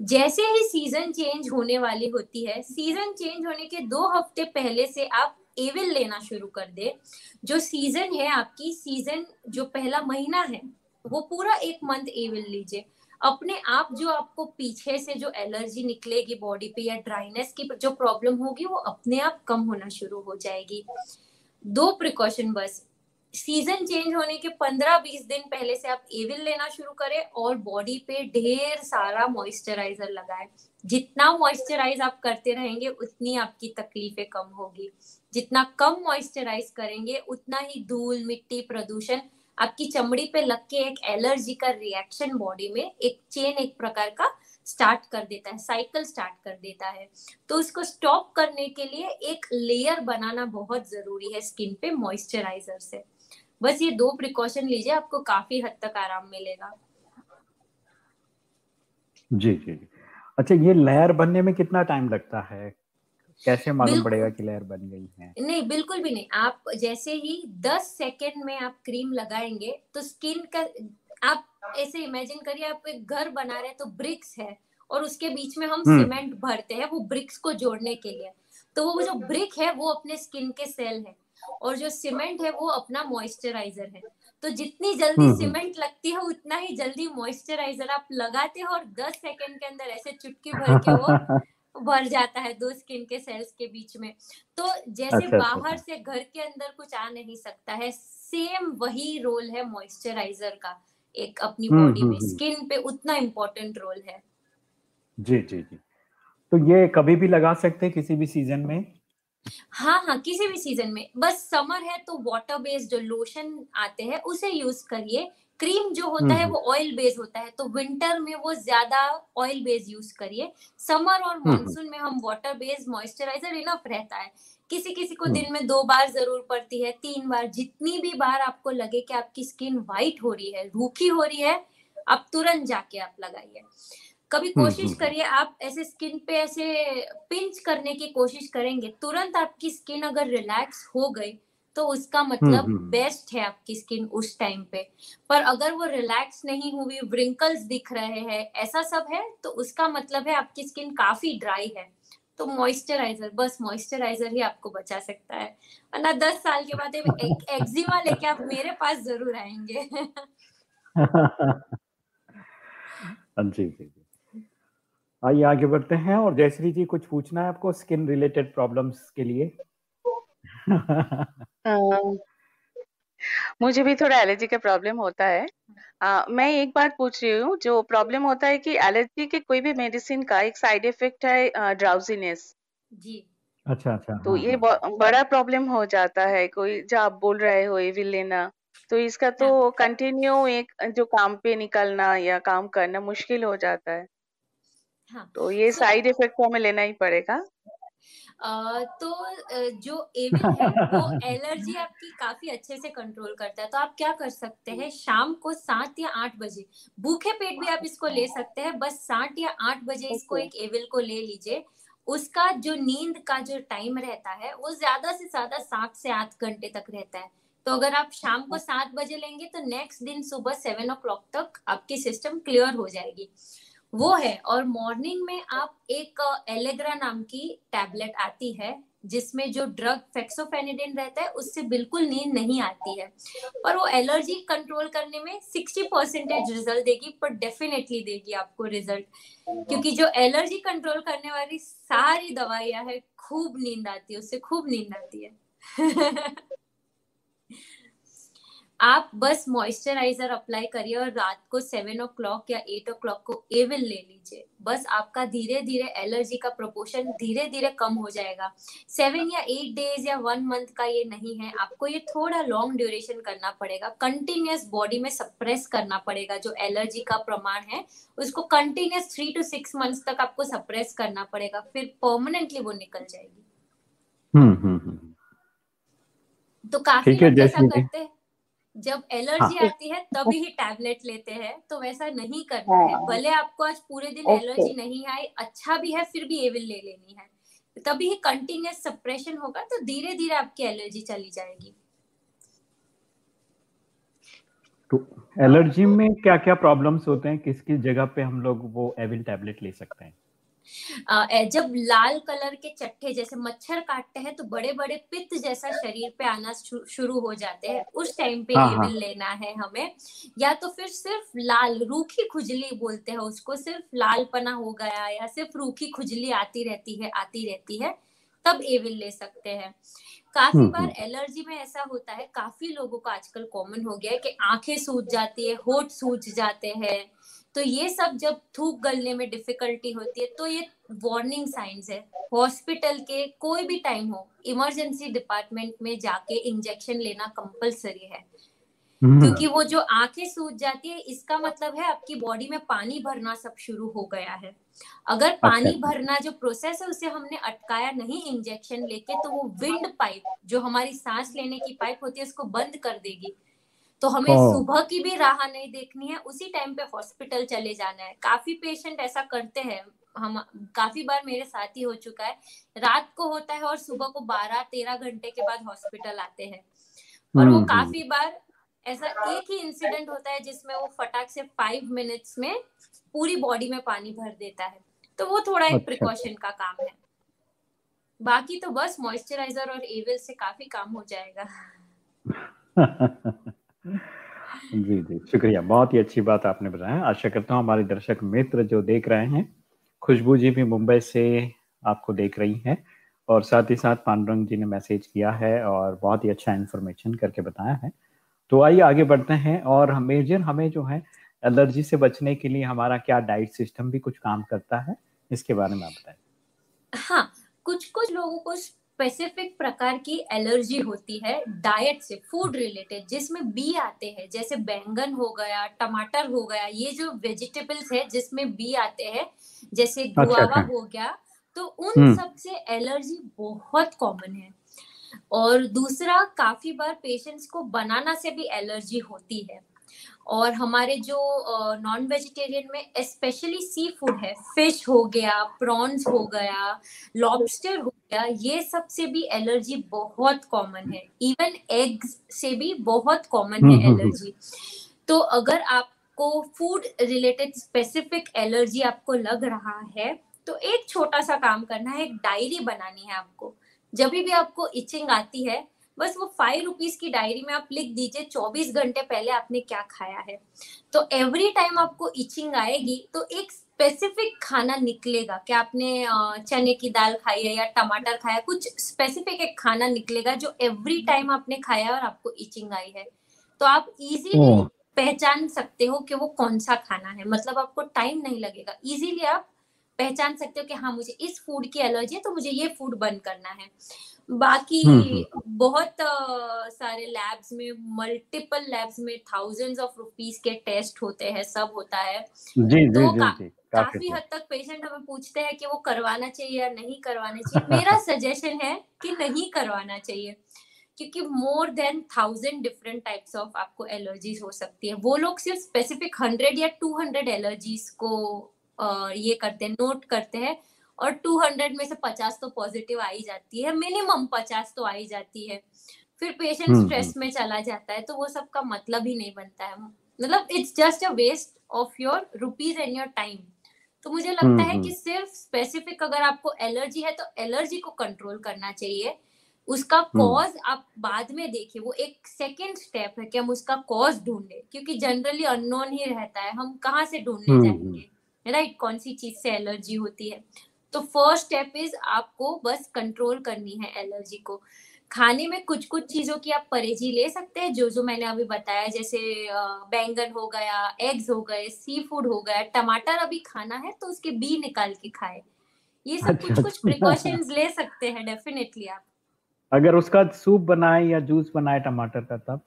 जैसे ही सीज़न चेंज होने वाली होती है सीज़न चेंज होने के दो हफ़्ते पहले से आप एविल लेना शुरू कर दे। जो सीज़न है आपकी सीज़न जो पहला महीना है, वो पूरा एक मंथ एविल लीजिए। अपने आप जो आपको पीछे से जो एलर्जी निकलेगी बॉडी पे या ड्राइनेस की जो प्रॉब्लम होगी, वो अपने आप कम होना शुरू हो जाएगी। दो प्रिकॉशन बस। सीज़न चेंज होने के पंद्रह बीस दिन पहले से आप एविल लेना शुरू करें और बॉडी पे ढेर सारा मॉइस्चराइजर लगाए। जितना मॉइस्चराइज आप करते रहेंगे, उतनी आपकी तकलीफें कम होगी। जितना कम मॉइस्चराइज करेंगे, उतना ही धूल, मिट्टी, प्रदूषण आपकी चमड़ी पे लग के एक एलर्जी का रिएक्शन बॉडी में एक चेन एक प्रकार का स्टार्ट कर देता है, साइकिल स्टार्ट कर देता है। तो उसको स्टॉप करने के लिए एक लेयर बनाना बहुत ज़रूरी है स्किन पे मॉइस्चराइजर से। बस ये दो प्रिकॉशन लीजिए आपको काफ़ी हद तक आराम मिलेगा। जी जी अच्छा ये लेयर बनने में कितना टाइम लगता है? कैसे मालूम पड़ेगा कि लेयर बन गई है? नहीं बिल्कुल भी नहीं। आप जैसे ही 10 सेकेंड में आप क्रीम लगाएँगे तो स्किन का आप ऐसे इमेजिन करिए आप एक घर बना रहे हैं तो ब्रिक्स है और उसके बीच में हम सीमेंट हम्म। भरते हैं वो ब्रिक्स को जोड़ने के लिए। तो वो जो ब्रिक है वो अपने स्किन के सेल है। और जो सीमेंट है वो अपना मॉइस्चराइजर है। तो जितनी जल्दी सीमेंट हम्म, हम्म। लगती है उतना ही जल्दी मॉइस्चराइजर आप लगाते हो और 10 सेकंड के अंदर ऐसे चुटकी भर के वो भर जाता है दो स्किन के सेल्स के बीच में। तो जैसे अच्छा, अच्छा बाहर अच्छा। से घर के अंदर कुछ आ नहीं सकता है सेम वही रोल है मॉइस्चराइजर का एक अपनी बॉडी हम्म, में। स्किन पे उतना इम्पोर्टेंट रोल है। जी जी जी। तो ये कभी भी लगा सकते हैं किसी भी सीज़न में? हाँ हाँ किसी भी सीज़न में। बस समर है तो वाटर बेस्ड जो लोशन आते हैं उसे यूज़ करिए। क्रीम जो होता है हम्म, वो ऑयल बेस होता है तो विंटर में वो ज़्यादा ऑयल बेस यूज़ करिए। समर और मानसून हम्म, में हम वाटर बेस्ड मॉइस्चराइजर इनफ रहता है। किसी किसी को दिन में दो बार ज़रूर पड़ती है तीन बार जितनी भी बार आपको लगे कि आपकी स्किन व्हाइट हो रही है रूखी हो रही है आप तुरंत जाके आप लगाइए। कभी हम्म, कोशिश हम्म, हम्म। करिए आप ऐसे स्किन पे ऐसे पिंच करने की कोशिश करेंगे तुरंत आपकी स्किन अगर रिलैक्स हो गई तो उसका मतलब बेस्ट है आपकी स्किन उस टाइम पे। पर अगर वो रिलैक्स नहीं हुई व्रिंकल्स दिख रहे हैं ऐसा सब है तो उसका मतलब है आपकी स्किन काफ़ी ड्राई है। तो मॉइस्चराइजर बस मॉइस्चराइजर ही आपको बचा सकता है। वरना दस साल के बाद एक एक्जिमा लेके आप मेरे पास ज़रूर आएँगे। हाँ जी जी। आइए आगे बढ़ते हैं और जयश्री जी कुछ पूछना है आपको स्किन रिलेटेड प्रॉब्लम्स के लिए? मुझे भी थोड़ा एलर्जी का प्रॉब्लम होता है। आ, मैं एक बात पूछ रही हूँ जो प्रॉब्लम होता है कि एलर्जी के कोई भी मेडिसिन का एक साइड इफ़ेक्ट है ड्राउजीनेस जी। अच्छा अच्छा तो हाँ, ये हाँ. बड़ा प्रॉब्लम हो जाता है कोई जो आप बोल रहे हो ये भी लेना तो इसका तो कंटिन्यू हाँ। एक जो काम पे निकलना या काम करना मुश्किल हो जाता है। हाँ। तो ये साइड इफ़ेक्ट तो हमें लेना ही पड़ेगा। तो जो एविल है वो एलर्जी आपकी काफ़ी अच्छे से कंट्रोल करता है। तो आप क्या कर सकते हैं शाम को सात या आठ बजे भूखे पेट भी आप इसको ले सकते हैं बस सात या आठ बजे इसको एक एविल को ले लीजिए। उसका जो नींद का जो टाइम रहता है वो ज़्यादा से ज़्यादा सात से आठ घंटे तक रहता है। तो अगर आप शाम को सात बजे लेंगे तो नेक्स्ट दिन सुबह सेवन ओ तक आपकी सिस्टम क्लियर हो जाएगी। वो है। और मॉर्निंग में आप एक एलेग्रा नाम की टैबलेट आती है, जिसमें जो ड्रग फेक्सोफेनिडिन रहता है, उससे बिल्कुल नींद नहीं आती है। पर वो एलर्जी कंट्रोल करने में 60 परसेंटेज रिज़ल्ट देगी, पर डेफिनेटली देगी आपको रिज़ल्ट क्योंकि जो एलर्जी कंट्रोल करने वाली सारी दवाइयाँ है, खूब नींद आती है, उससे खूब नींद आती है। आप बस मॉइस्चराइजर अप्लाई करिए और रात को सेवन ओ क्लॉक या एट ओ क्लॉक को एविल ले लीजिए। बस आपका धीरे धीरे एलर्जी का प्रोपोर्शन धीरे धीरे कम हो जाएगा। सेवन या एट डेज़ या वन मंथ का ये नहीं है। आपको ये थोड़ा लॉन्ग ड्यूरेशन करना पड़ेगा। कंटिन्यूस बॉडी में सप्रेस करना पड़ेगा। जो एलर्जी का प्रमाण है उसको continuous three two six month तक आपको सप्रेस करना पड़ेगा। फिर परमानेंटली वो निकल जाएगी। हम्म हम्म, हम्म। तो काफ़ी लोग ऐसा करते हैं। जब एलर्जी हाँ. आती है तभी ही टैबलेट लेते हैं तो वैसा नहीं करना है। हाँ। भले आपको आज पूरे दिन एलर्जी नहीं आई अच्छा भी है फिर भी एविल ले लेनी है। तभी ही कंटिन्यूस सप्रेशन होगा तो धीरे धीरे आपकी एलर्जी चली जाएगी। तो एलर्जी में क्या क्या प्रॉब्लम्स होते हैं? किस किस जगह पे हम लोग वो एविल टैबलेट ले सकते हैं? जब लाल कलर के चट्टे जैसे मच्छर काटते हैं तो बड़े बड़े पित्त जैसा शरीर पे आना शुरू हो जाते हैं उस टाइम पे हाँ, हाँ. लेना है हमें या तो फिर सिर्फ़ लाल रूखी खुजली बोलते हैं उसको सिर्फ़ लाल पना हो गया या सिर्फ़ रूखी खुजली आती रहती है आती रहती है तब एविल ले सकते हैं काफ़ी हम्म, बार एलर्जी हम्म। में ऐसा होता है काफ़ी लोगों को आजकल कॉमन हो गया है कि आँखें सूज जाती है होठ सूज जाते हैं तो ये सब जब थूक गलने में डिफिकल्टी होती है तो ये वार्निंग साइंस है हॉस्पिटल के कोई भी टाइम हो इमरजेंसी डिपार्टमेंट में जाके इंजेक्शन लेना कंपलसरी है हम्म। क्योंकि वो जो आँखें सूज जाती है इसका मतलब है आपकी बॉडी में पानी भरना सब शुरू हो गया है अगर पानी अच्छा। भरना जो प्रोसेस है उसे हमने अटकाया नहीं इंजेक्शन लेके तो वो विंड पाइप जो हमारी सांस लेने की पाइप होती है उसको बंद कर देगी तो हमें सुबह की भी राह नहीं देखनी है उसी टाइम पे हॉस्पिटल चले जाना है। काफ़ी पेशेंट ऐसा करते हैं हम काफ़ी बार मेरे साथ ही हो चुका है। रात को होता है और सुबह को बारह तेरह घंटे के बाद हॉस्पिटल आते हैं। और वो हम्म, काफ़ी हम्म। बार ऐसा एक ही इंसिडेंट होता है जिसमें वो फटाक से फाइव मिनट्स में पूरी बॉडी में पानी भर देता है। तो वो थोड़ा एक प्रिकॉशन अच्छा। का काम है। बाकी तो बस मॉइस्चराइजर और एविल से काफ़ी काम हो जाएगा। जी जी। शुक्रिया, बहुत ही अच्छी बात आपने बताया। आशा करता हूँ हमारे दर्शक मित्र जो देख रहे हैं, खुशबू जी भी मुंबई से आपको देख रही हैं और साथ ही साथ पांडुरंग जी ने मैसेज किया है और बहुत ही अच्छा इन्फॉर्मेशन करके बताया है। तो आइए आगे बढ़ते हैं और मेजर हमें जो है एलर्जी से बचने के लिए हमारा क्या डाइट सिस्टम भी कुछ काम करता है, इसके बारे में आप बताएँ। हाँ कुछ कुछ लोगों को स्पेसिफिक प्रकार की एलर्जी होती है डाइट से फ़ूड रिलेटेड जिसमें बी आते हैं जैसे बैंगन हो गया टमाटर हो गया ये जो वेजिटेबल्स है जिसमें बी आते हैं जैसे अच्छा, गुआवा अच्छा, हो गया तो उन हम्म। सबसे एलर्जी बहुत कॉमन है। और दूसरा काफ़ी बार पेशेंट्स को बनाना से भी एलर्जी होती है। और हमारे जो नॉन वेजिटेरियन में स्पेशली सी फ़ूड है फ़िश हो गया प्रॉन्स हो गया लॉबस्टर हो गया ये सबसे भी एलर्जी बहुत कॉमन है. इवन एग्स से भी बहुत कॉमन है एलर्जी हम्म, हम्म, हम्म। तो अगर आपको फ़ूड रिलेटेड स्पेसिफिक एलर्जी आपको लग रहा है तो एक छोटा सा काम करना है एक डायरी बनानी है आपको. जब भी आपको इचिंग आती है बस वो फाइव रुपीज़ की डायरी में आप लिख दीजिए चौबीस घंटे पहले आपने क्या खाया है। तो एवरी टाइम आपको इचिंग आएगी तो एक स्पेसिफिक खाना निकलेगा। कि आपने चने की दाल खाई है या टमाटर खाया कुछ स्पेसिफिक एक खाना निकलेगा जो एवरी टाइम आपने खाया और आपको इचिंग आई है। तो आप इजीली पहचान सकते हो कि वो कौन सा खाना है। मतलब आपको टाइम नहीं लगेगा। इजीली आप पहचान सकते हो कि हाँ मुझे इस फ़ूड की एलर्जी है तो मुझे ये फ़ूड बंद करना है। बाकी हम्म, हम्म। बहुत सारे लैब्स में मल्टीपल लैब्स में थाउजेंड्स ऑफ़ रुपीस के टेस्ट होते हैं सब होता है। जी, तो जी, का, जी, काफ़ी हद तक पेशेंट हमें पूछते हैं कि वो करवाना चाहिए या नहीं करवाना चाहिए। मेरा सजेशन है कि नहीं करवाना चाहिए क्योंकि more than thousand different types of आपको एलर्जीज हो सकती है। वो लोग सिर्फ़ स्पेसिफिक हंड्रेड या टू हंड्रेड एलर्जीज को ये करते हैं नोट करते हैं। और 200 में से 50 तो पॉजिटिव आई जाती है मिनिमम 50 तो आई जाती है। फिर पेशेंट स्ट्रेस हम्म, हम्म। में चला जाता है तो वो सब का मतलब ही नहीं बनता है। मतलब it's just a waste of your rupees and your time तो मुझे लगता हम्म, है कि सिर्फ़ स्पेसिफिक अगर आपको एलर्जी है तो एलर्जी को कंट्रोल करना चाहिए। उसका कॉज आप बाद में देखिए वो एक सेकेंड स्टेप है कि हम उसका कॉज ढूंढे क्योंकि जनरली अननोन ही रहता है हम कहाँ से ढूँढने जाएँगे? राइट कौन सी चीज़ से एलर्जी होती है? तो फ़र्स्ट स्टेप इज़ आपको बस कंट्रोल करनी है एलर्जी को। खाने में कुछ कुछ चीज़ों की आप परहेजी ले सकते हैं जो जो मैंने अभी बताया जैसे बैंगन हो गया एग्स हो गए सी फ़ूड हो गया टमाटर अभी खाना है तो उसके बी निकाल के खाए। ये सब अच्छा, कुछ कुछ प्रिकॉशंस ले सकते हैं डेफिनेटली आप। अगर उसका सूप बनाए या जूस बनाए टमाटर का तब?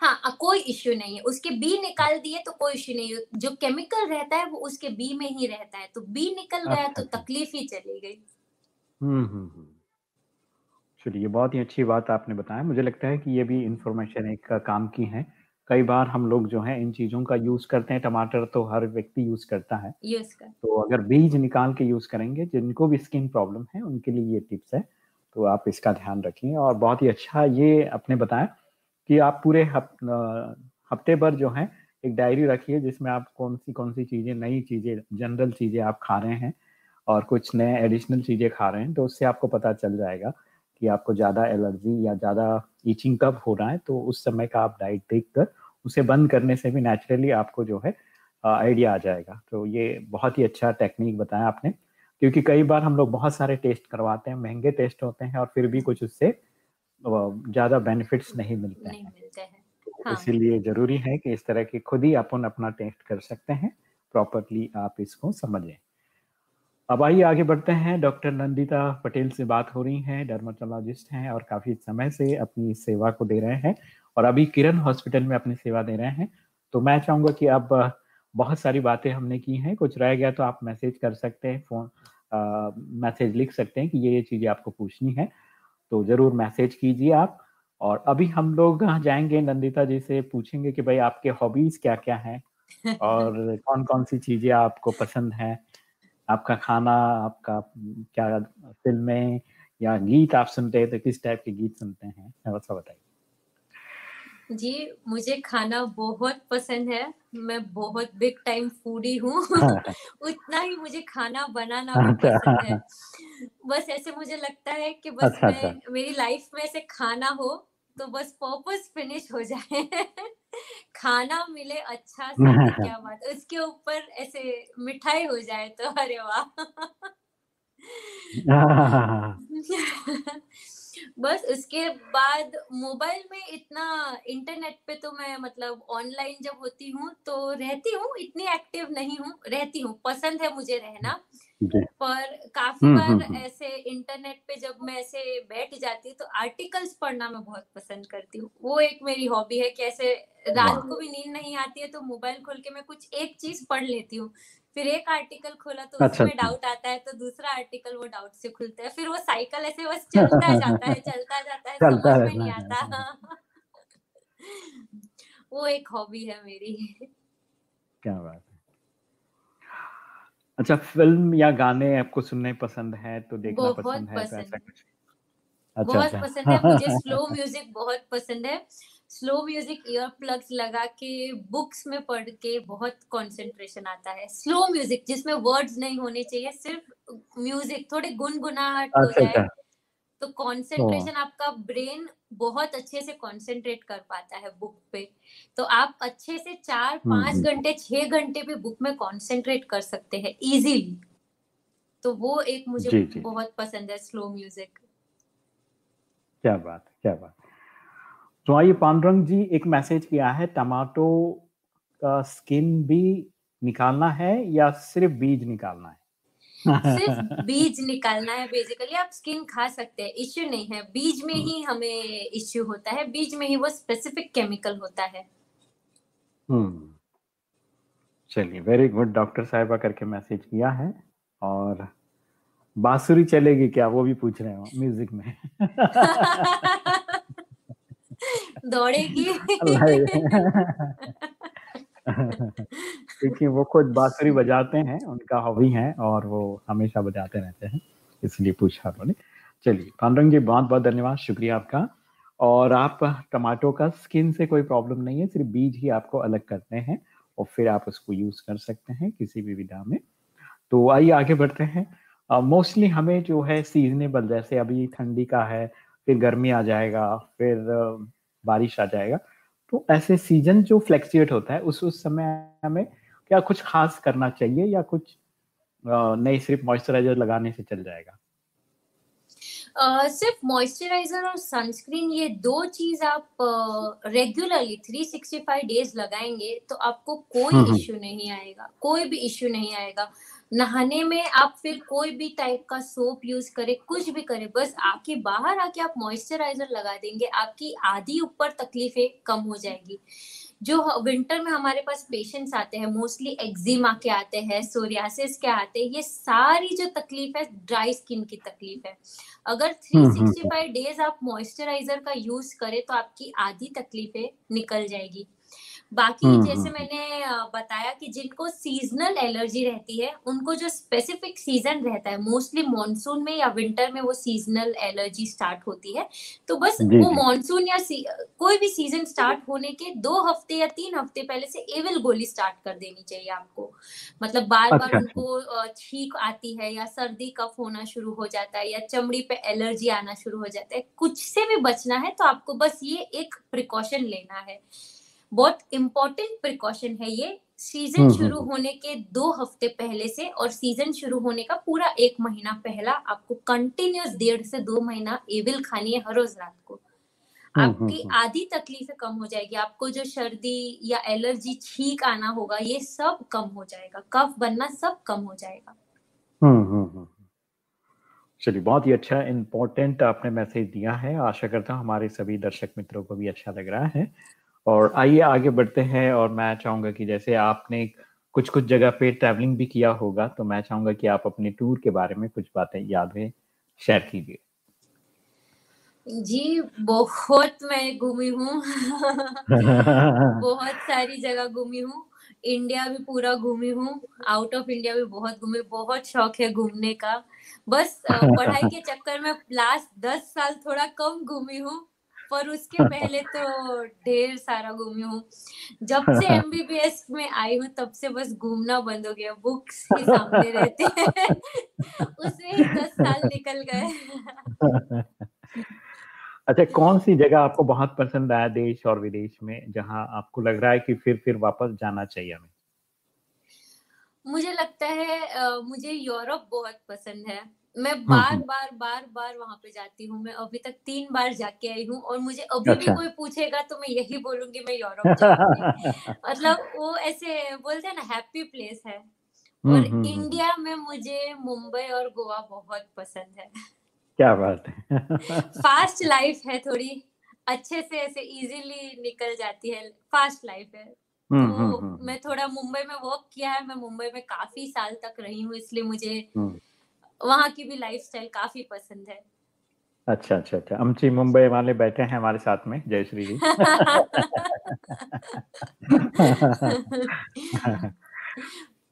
हाँ कोई इश्यू नहीं है। उसके बी निकाल दिए तो कोई इश्यू नहीं है। जो केमिकल रहता है वो उसके बी में ही रहता है। तो बी निकल गया तो अच्छा। तकलीफ़ ही चली गई। हम्म हम्म, हम्म। चलिए बहुत ही अच्छी बात आपने बताया। मुझे लगता है कि ये भी इंफॉर्मेशन एक काम की है। कई बार हम लोग जो है इन चीज़ों का यूज़ करते हैं। टमाटर तो हर व्यक्ति यूज़ करता है। यूज़ कर तो अगर बीज निकाल के यूज़ करेंगे जिनको भी स्किन प्रॉब्लम है उनके लिए ये टिप्स है। तो आप इसका ध्यान रखिए और बहुत ही अच्छा ये अपने बताया। कि आप पूरे हफ़्ते भर जो है एक डायरी रखिए जिसमें आप कौन सी कौन सी चीज़ें, नई चीज़ें, जनरल चीज़ें आप खा रहे हैं और कुछ नए एडिशनल चीज़ें खा रहे हैं तो उससे आपको पता चल जाएगा कि आपको ज़्यादा एलर्जी या ज़्यादा ईचिंग कब हो रहा है तो उस समय का आप डाइट देख कर उसे बंद करने से भी नेचुरली आपको जो है आइडिया आ जाएगा। तो ये बहुत ही अच्छा टेक्निक बताया आपने, क्योंकि कई बार हम लोग बहुत सारे टेस्ट करवाते हैं, महँगे टेस्ट होते हैं और फिर भी कुछ उससे ज़्यादा बेनिफिट्स नहीं मिलते नहीं मिलते हैं। तो हाँ। इसीलिए ज़रूरी है कि इस तरह के खुद ही अपन अपना टेस्ट कर सकते हैं। प्रॉपरली आप इसको समझें। अब आइए आगे बढ़ते हैं। डॉक्टर नंदिता पटेल से बात हो रही है डर्माटोलॉजिस्ट हैं और काफ़ी समय से अपनी सेवा को दे रहे हैं और अभी किरण हॉस्पिटल में अपनी सेवा दे रहे हैं। तो मैं चाहूँगा कि अब बहुत सारी बातें हमने की हैं। कुछ रह गया तो आप मैसेज कर सकते हैं फ़ोन मैसेज लिख सकते हैं कि ये ये चीज़ें आपको पूछनी है। तो ज़रूर मैसेज कीजिए आप। और अभी हम लोग जाएँगे? नंदिता जी से पूछेंगे कि भाई आपके हॉबीज क्या क्या हैं? और कौन कौन सी चीज़ें आपको पसंद हैं? आपका खाना आपका क्या फ़िल्में या गीत आप सुनते हैं तो किस टाइप के गीत सुनते हैं? बताइए। जी मुझे खाना बहुत पसंद है। मैं बहुत बिग टाइम फूडी हूँ। उतना ही मुझे खाना बनाना भी अच्छा। पसंद है। बस ऐसे मुझे लगता है कि बस अच्छा, मैं अच्छा। मेरी लाइफ में ऐसे खाना हो तो बस पर्पस फिनिश हो जाए। खाना मिले अच्छा सा तो क्या बात उसके ऊपर ऐसे मिठाई हो जाए तो अरे वाह। बस उसके बाद मोबाइल में इतना इंटरनेट पे तो मैं मतलब ऑनलाइन जब होती हूँ तो रहती हूँ इतनी एक्टिव नहीं हूँ रहती हूँ पसंद है मुझे रहना। पर काफ़ी हम्म, बार हम्म, हम्म। ऐसे इंटरनेट पे जब मैं ऐसे बैठ जाती हूँ तो आर्टिकल्स पढ़ना मैं बहुत पसंद करती हूँ। वो एक मेरी हॉबी है कि ऐसे रात को भी नींद नहीं आती है तो मोबाइल खोल के मैं कुछ एक चीज़ पढ़ लेती हूँ। फिर एक आर्टिकल खोला तो अच्छा, उसमें डाउट अच्छा। आता है तो दूसरा आर्टिकल वो डाउट से खुलता है। फिर वो साइकिल ऐसे बस चलता जाता है चलता जाता है समझ में नहीं आता। वो एक हॉबी है मेरी। क्या बात अच्छा फ़िल्म या गाने आपको सुनने पसंद है तो देखना पसंद है तो ऐसा कुछ? अच्छा बहुत अच्छा। पसंद है मुझे स्लो म्यूज़िक बहुत पसंद है। स्लो म्यूज़िक ईयर प्लग्स लगा के बुक्स में पढ़ के बहुत कंसंट्रेशन आता है। स्लो म्यूज़िक जिसमें वर्ड्स नहीं होने चाहिए सिर्फ़ म्यूज़िक थोड़े गुनगुनाहट हो अच्छा, जाए। अच्छा। तो कंसंट्रेशन आपका ब्रेन बहुत अच्छे से कंसंट्रेट कर पाता है बुक पे। तो आप अच्छे से चार हम्म, पाँच हम्म। घंटे छह घंटे पे बुक में कंसंट्रेट कर सकते हैं इजीली तो वो एक मुझे जी, जी. बहुत पसंद है स्लो म्यूज़िक क्या बात क्या बात तो आइए पांडुरंग जी एक मैसेज किया है टमाटो का स्किन भी निकालना है या सिर्फ़ बीज निकालना है? सिर्फ़ बीज निकालना है बेसिकली आप स्किन खा सकते हैं इश्यू नहीं है। बीज में ही हमें इश्यू होता है बीज में ही वो स्पेसिफिक केमिकल होता है। हम्म। चलिए वेरी गुड डॉक्टर साहिबा करके मैसेज किया है और बांसुरी चलेगी क्या वो भी पूछ रहे हो म्यूज़िक में। दौड़ेगी। क्योंकि वो खुद बांसुरी बजाते हैं उनका हॉबी है और वो हमेशा बजाते रहते हैं इसलिए पूछा बोले चलिए पांडुरंग जी बहुत बहुत धन्यवाद शुक्रिया आपका। और आप टमाटो का स्किन से कोई प्रॉब्लम नहीं है सिर्फ़ बीज ही आपको अलग करते हैं और फिर आप उसको यूज़ कर सकते हैं किसी भी विधा में। तो आइए आगे बढ़ते हैं। मोस्टली uh, हमें जो है सीजनेबल जैसे अभी ठंडी का है फिर गर्मी आ जाएगा फिर बारिश आ जाएगा। तो ऐसे सीज़न जो फ्लेक्चुएट होता है उस उस समय हमें क्या कुछ खास करना चाहिए या कुछ नहीं सिर्फ़ मॉइस्चराइजर लगाने से चल जाएगा? Uh, सिर्फ़ मॉइस्चराइजर और सनस्क्रीन ये दो चीज़ आप regularly three sixty five days लगाएँगे तो आपको कोई इश्यू नहीं आएगा कोई भी इश्यू नहीं आएगा। नहाने में आप फिर कोई भी टाइप का सोप यूज़ करें कुछ भी करें बस आके बाहर आके आप मॉइस्चराइजर लगा देंगे आपकी आधी ऊपर तकलीफें कम हो जाएगी। जो विंटर में हमारे पास पेशेंट्स आते हैं मोस्टली एक्जिमा के आते हैं सोरियासिस के आते हैं ये सारी जो तकलीफ़ है ड्राई स्किन की तकलीफ़ है। अगर 365 डेज़ आप मॉइस्चराइजर का यूज़ करें तो आपकी आधी तकलीफें निकल जाएगी। बाकी हम्म, जैसे हम्म, मैंने बताया कि जिनको सीजनल एलर्जी रहती है उनको जो स्पेसिफिक सीज़न रहता है मोस्टली मॉनसून में या विंटर में वो सीजनल एलर्जी स्टार्ट होती है। तो बस वो मॉनसून या कोई भी सीज़न स्टार्ट होने के दो हफ़्ते या तीन हफ़्ते पहले से एविल गोली स्टार्ट कर देनी चाहिए आपको। मतलब बार बार अच्छा, अच्छा। उनको छींक आती है या सर्दी कफ होना शुरू हो जाता है या चमड़ी पे एलर्जी आना शुरू हो जाता है कुछ से भी बचना है तो आपको बस ये एक प्रिकॉशन लेना है। बहुत इम्पोर्टेंट प्रिकॉशन है ये। सीज़न हम्म, शुरू हम्म। होने के दो हफ़्ते पहले से और सीज़न शुरू होने का पूरा एक महीना पहला आपको कंटिन्यूस डेढ़ से दो महीना एविल खानी है हर रोज रात को। हम्म, आपकी आधी तकलीफें कम हो जाएगी। आपको जो सर्दी या एलर्जी छींक आना होगा ये सब कम हो जाएगा। कफ बनना सब कम हो जाएगा। चलिए बहुत ही अच्छा इम्पोर्टेंट आपने मैसेज दिया है। आशा करता हूँ हमारे सभी दर्शक मित्रों को भी अच्छा लग रहा है। और आइए आगे बढ़ते हैं और मैं चाहूँगा कि जैसे आपने कुछ कुछ जगह पे ट्रैवलिंग भी किया होगा तो मैं चाहूँगा कि आप अपने टूर के बारे में कुछ बातें यादें शेयर कीजिए। जी बहुत मैं घूमी हूँ। बहुत सारी जगह घूमी हूँ। इंडिया भी पूरा घूमी हूँ। आउट ऑफ़ इंडिया भी बहुत घूमी बहुत शौक है घूमने का। बस पढ़ाई के चक्कर में लास्ट दस साल थोड़ा कम घूमी हूँ। पर उसके पहले तो ढेर सारा घूमी हूँ। जब से एमबीबीएस में आई हूँ तब से बस घूमना बंद हो गया। बुक्स ही सामने रहते हैं। उसमें ही दस साल निकल गए। अच्छा कौन सी जगह आपको बहुत पसंद आया देश और विदेश में जहाँ आपको लग रहा है कि फिर फिर वापस जाना चाहिए हमें? मुझे लगता है मुझे यूरोप बहुत पसंद है। मैं हम्म, बार हम्म। बार बार बार वहाँ पे जाती हूँ मैं अभी तक तीन बार जाके आई हूँ और मुझे अभी अच्छा। भी कोई पूछेगा तो मैं यही बोलूँगी मैं यूरोप मतलब वो ऐसे बोलते हैं ना हैप्पी प्लेस है। हम्म, और इंडिया में मुझे मुंबई और गोवा बहुत पसंद है। क्या बात है। फास्ट लाइफ है थोड़ी अच्छे से ऐसे इजीली निकल जाती है फास्ट लाइफ है। तो मैं थोड़ा मुंबई में वर्क किया है मैं मुंबई में काफ़ी साल तक रही हूँ इसलिए मुझे वहाँ की भी लाइफस्टाइल काफ़ी पसंद है। अच्छा अच्छा अच्छा। अमची मुंबई वाले बैठे हैं हमारे साथ में जय श्री जी।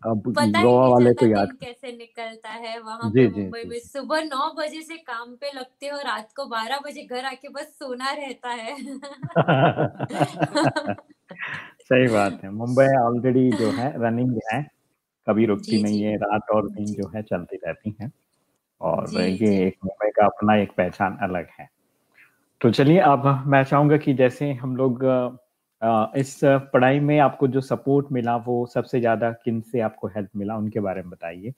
अब गोवा वाले तो याद कैसे निकलता है वहाँ पे मुंबई में सुबह नौ बजे से काम पे लगते हो रात को बारह बजे घर आके बस सोना रहता है। सही बात है। मुंबई ऑलरेडी जो है रनिंग है। कभी रुकती नहीं है रात और दिन जो। है चलती रहती हैं और ये एक मुंबई का अपना एक पहचान अलग है। तो चलिए अब मैं चाहूँगा कि जैसे हम लोग इस पढ़ाई में आपको जो सपोर्ट मिला वो सबसे ज़्यादा किन से आपको हेल्प मिला उनके बारे में बताइए।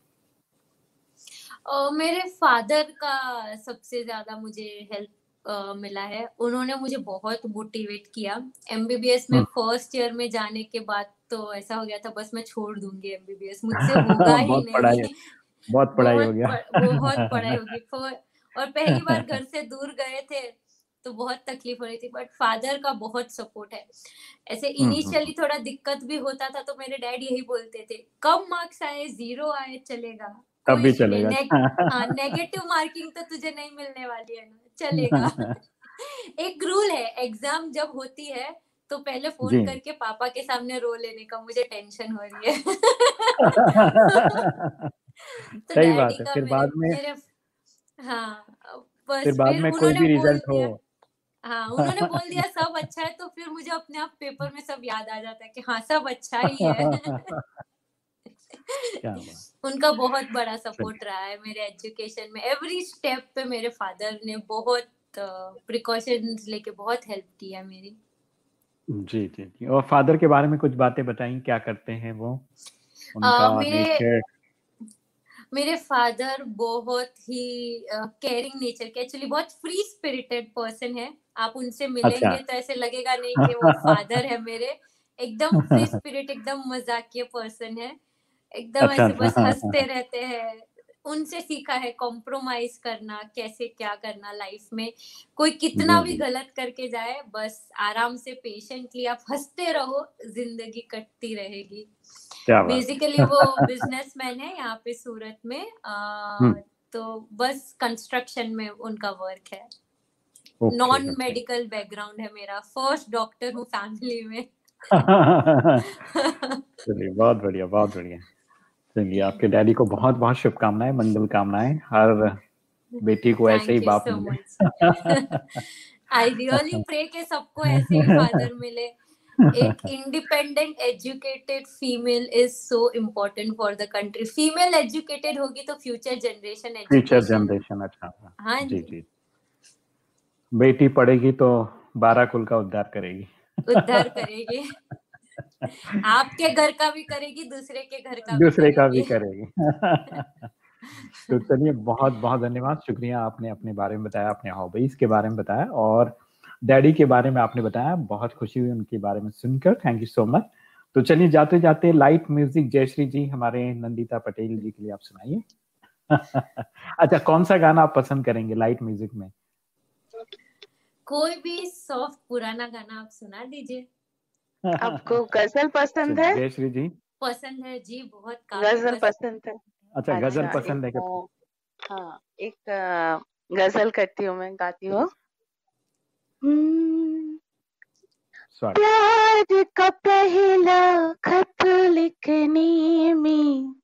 मेरे फादर का सबसे ज़्यादा मुझे हेल्प Uh, मिला है। उन्होंने मुझे बहुत मोटिवेट किया। एमबीबीएस में फ़र्स्ट। ईयर में जाने के बाद तो ऐसा हो गया था बस मैं छोड़ दूँगी एमबीबीएस मुझसे होगा ही नहीं। पढ़ाई बहुत पढ़ाई हो गया। बहुत पढ़ाई होगी। और पहली बार घर से दूर गए थे तो बहुत तकलीफ़ हो रही थी बट फादर का बहुत सपोर्ट है। ऐसे इनिशियली हम्म, हम्म। थोड़ा दिक्कत भी होता था तो मेरे डैड यही बोलते थे कम मार्क्स आए? ज़ीरो आए चलेगा। तब भी चलेगा। हाँ नेगेटिव मार्किंग तो तुझे नहीं मिलने वाली है ना चलेगा। एक रूल है एग्ज़ाम जब होती है तो पहले फ़ोन करके पापा के सामने रो लेने का मुझे टेंशन हो रही है। तो सही बात है फिर बाद में हाँ फिर बाद में कोई भी रिज़ल्ट हो। हाँ उन्होंने बोल दिया सब अच्छा है। तो फिर मुझे अपने आप पेपर में सब याद आ जाता है कि हाँ सब अच्छा ही है। उनका बहुत बड़ा सपोर्ट रहा है मेरे एजुकेशन में। एवरी स्टेप पे मेरे फादर ने बहुत प्रिकॉशंस लेके बहुत हेल्प किया मेरी। जी जी जी। और फादर के बारे में कुछ बातें बताई क्या करते हैं वो? उनका uh, मेरे मेरे फादर बहुत ही केयरिंग uh, नेचर के एक्चुअली बहुत फ्री स्पिरिटेड पर्सन है। आप उनसे मिलेंगे अच्छा। तो ऐसे लगेगा नहीं कि वो फादर है मेरे। एकदम फ्री स्पिरिट एकदम मजाकिया पर्सन है। एकदम अच्छा, ऐसे बस हँसते रहते हैं। उनसे सीखा है कॉम्प्रोमाइज करना कैसे क्या करना लाइफ में। कोई कितना भी गलत करके जाए बस आराम से पेशेंटली आप हँसते रहो ज़िंदगी कटती रहेगी। बेसिकली वो बिजनेसमैन है यहाँ पे सूरत में आ, हम्म। तो बस कंस्ट्रक्शन में उनका वर्क है। नॉन मेडिकल बैकग्राउंड है मेरा। फ़र्स्ट डॉक्टर हूँ फैमिली में। चलिए बहुत बढ़िया बहुत बढ़िया। चलिए आपके डैडी को बहुत बहुत शुभकामनाएँ मंगल कामनाएँ हर बेटी को ऐसे ही बाप मिले। आई रियली प्रे के सबको ऐसे ही फादर मिले। एक independent educated female is so important for the country female educated होगी तो फ्यूचर जनरेशन फ्यूचर जनरेशन अच्छा। हाँ जी जी। बेटी पढ़ेगी तो बारह कुल का उद्धार करेगी। उद्धार करेगी। आपके घर का भी करेगी दूसरे के घर का दूसरे का भी करेगी। तो चलिए बहुत बहुत धन्यवाद। शुक्रिया आपने अपने बारे में बताया अपने हॉबीज के बारे में बताया और डैडी के बारे में आपने बताया। बहुत खुशी हुई उनके बारे में सुनकर। थैंक यू सो मच तो चलिए जाते जाते लाइट म्यूज़िक जयश्री जी हमारे नंदिता पटेल जी के लिए आप सुनाइए। अच्छा कौन सा गाना आप पसंद करेंगे लाइट म्यूज़िक में? कोई भी सॉफ्ट पुराना गाना आप सुना दीजिए। आपको गज़ल पसंद है? जयश्री जी। पसंद है जी बहुत गज़ल पसंद है। अच्छा, अच्छा गज़ल पसंद है हाँ एक गज़ल करती हूँ मैं गाती हूँ। हम्म। प्यार का पहला खत लिखने में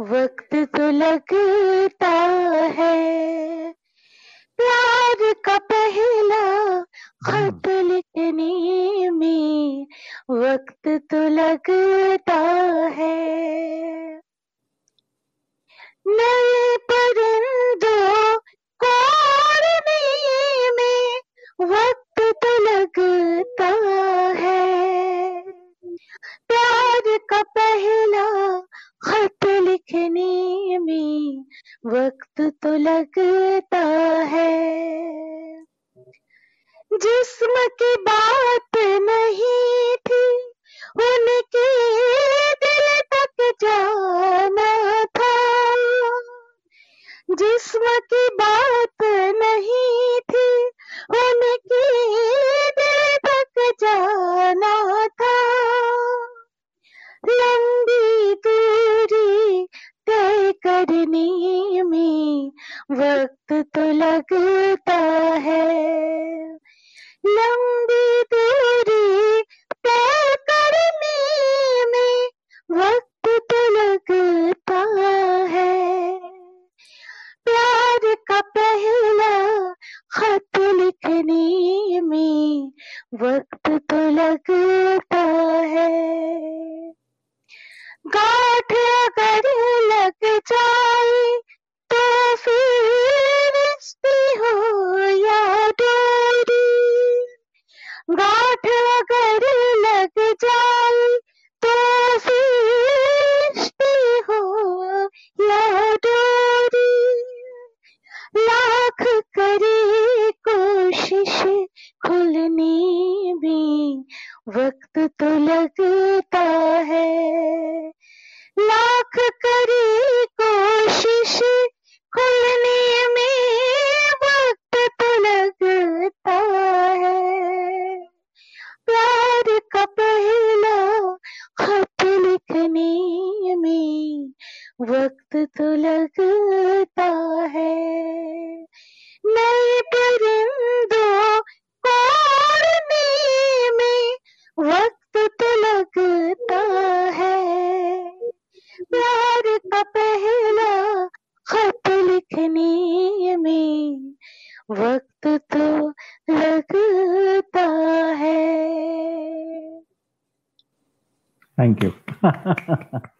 वक्त तो लगता है। प्यार का पहला खत हम्म। लिखने में वक्त तो लगता है नए परिंदों को में वक्त तो लगता है प्यार का पहला खत लिखने में वक्त तो लगता है। जिस्म की बात नहीं थी, उनके दिल तक जाना था। जिस्म की बात नहीं थी, उनकी दिल तक जाना था। लंबी करने में वक्त तो लगता है। लंबी दूरी तय करने में वक्त तो लगता है। प्यार का पहला खत लिखने में वक्त तो लगता है। गाठ अगर लग जाए तो फिर हो या डोरी। गाठ अगर लग जाए तो फिर हो या डोरी। लाख करे कोशिश खुलने में वक्त तो लगता है। लाख करी कोशिश, खुलने में वक्त तो लगता है। प्यार का पहला खत लिखने में वक्त तो लगता है।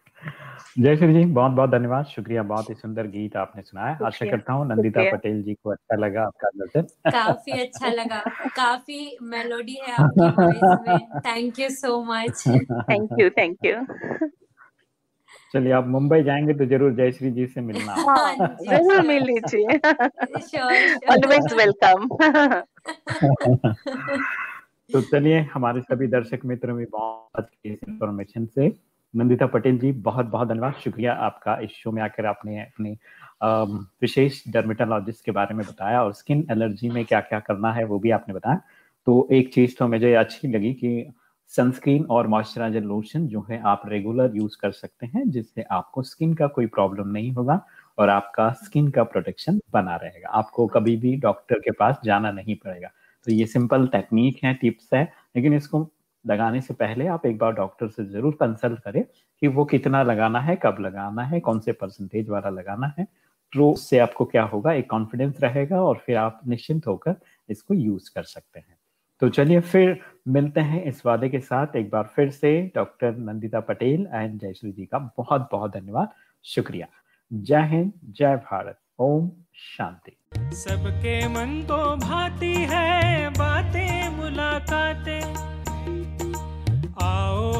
जय श्री जी बहुत बहुत धन्यवाद। शुक्रिया बहुत ही सुंदर गीत आपने सुनाया। आशा करता हूँ नंदिता पटेल जी को अच्छा लगा आपका गज़ल काफ़ी अच्छा लगा। काफ़ी मेलोडी है आपकी वॉइस में। Thank you so much thank you thank you चलिए आप मुंबई जाएँगे तो ज़रूर जयश्री जी से मिलना। हाँ, ज़रूर मिल लीजिए। ऑलवेज वेलकम तो चलिए हमारे सभी दर्शक मित्रों में बहुत इन्फॉर्मेशन से नंदिता पटेल जी बहुत बहुत धन्यवाद। शुक्रिया आपका इस शो में आकर आपने अपने विशेष डर्मेटोलॉजिस्ट के बारे में बताया और स्किन एलर्जी में क्या क्या करना है वो भी आपने बताया। तो एक चीज़ तो मुझे अच्छी लगी कि सनस्क्रीन और मॉइस्चराइजर लोशन जो है आप रेगुलर यूज़ कर सकते हैं, जिससे आपको स्किन का कोई प्रॉब्लम नहीं होगा और आपका स्किन का प्रोटेक्शन बना रहेगा। आपको कभी भी डॉक्टर के पास जाना नहीं पड़ेगा। तो ये सिंपल टेक्निक है, टिप्स है, लेकिन इसको लगाने से पहले आप एक बार डॉक्टर से ज़रूर कंसल्ट करें कि वो कितना लगाना है, कब लगाना है, कौन से परसेंटेज वाला लगाना है तो उससे आपको क्या होगा, एक कॉन्फिडेंस रहेगा और फिर आप निश्चिंत होकर इसको यूज़ कर सकते हैं। तो चलिए फिर मिलते हैं इस वादे के साथ। एक बार फिर से डॉक्टर नंदिता पटेल एंड जयश्री जी का बहुत बहुत धन्यवाद। शुक्रिया। जय हिंद, जय भारत। ओम शांति। सबके मन तो भाती है, बातें, मुलाकातें।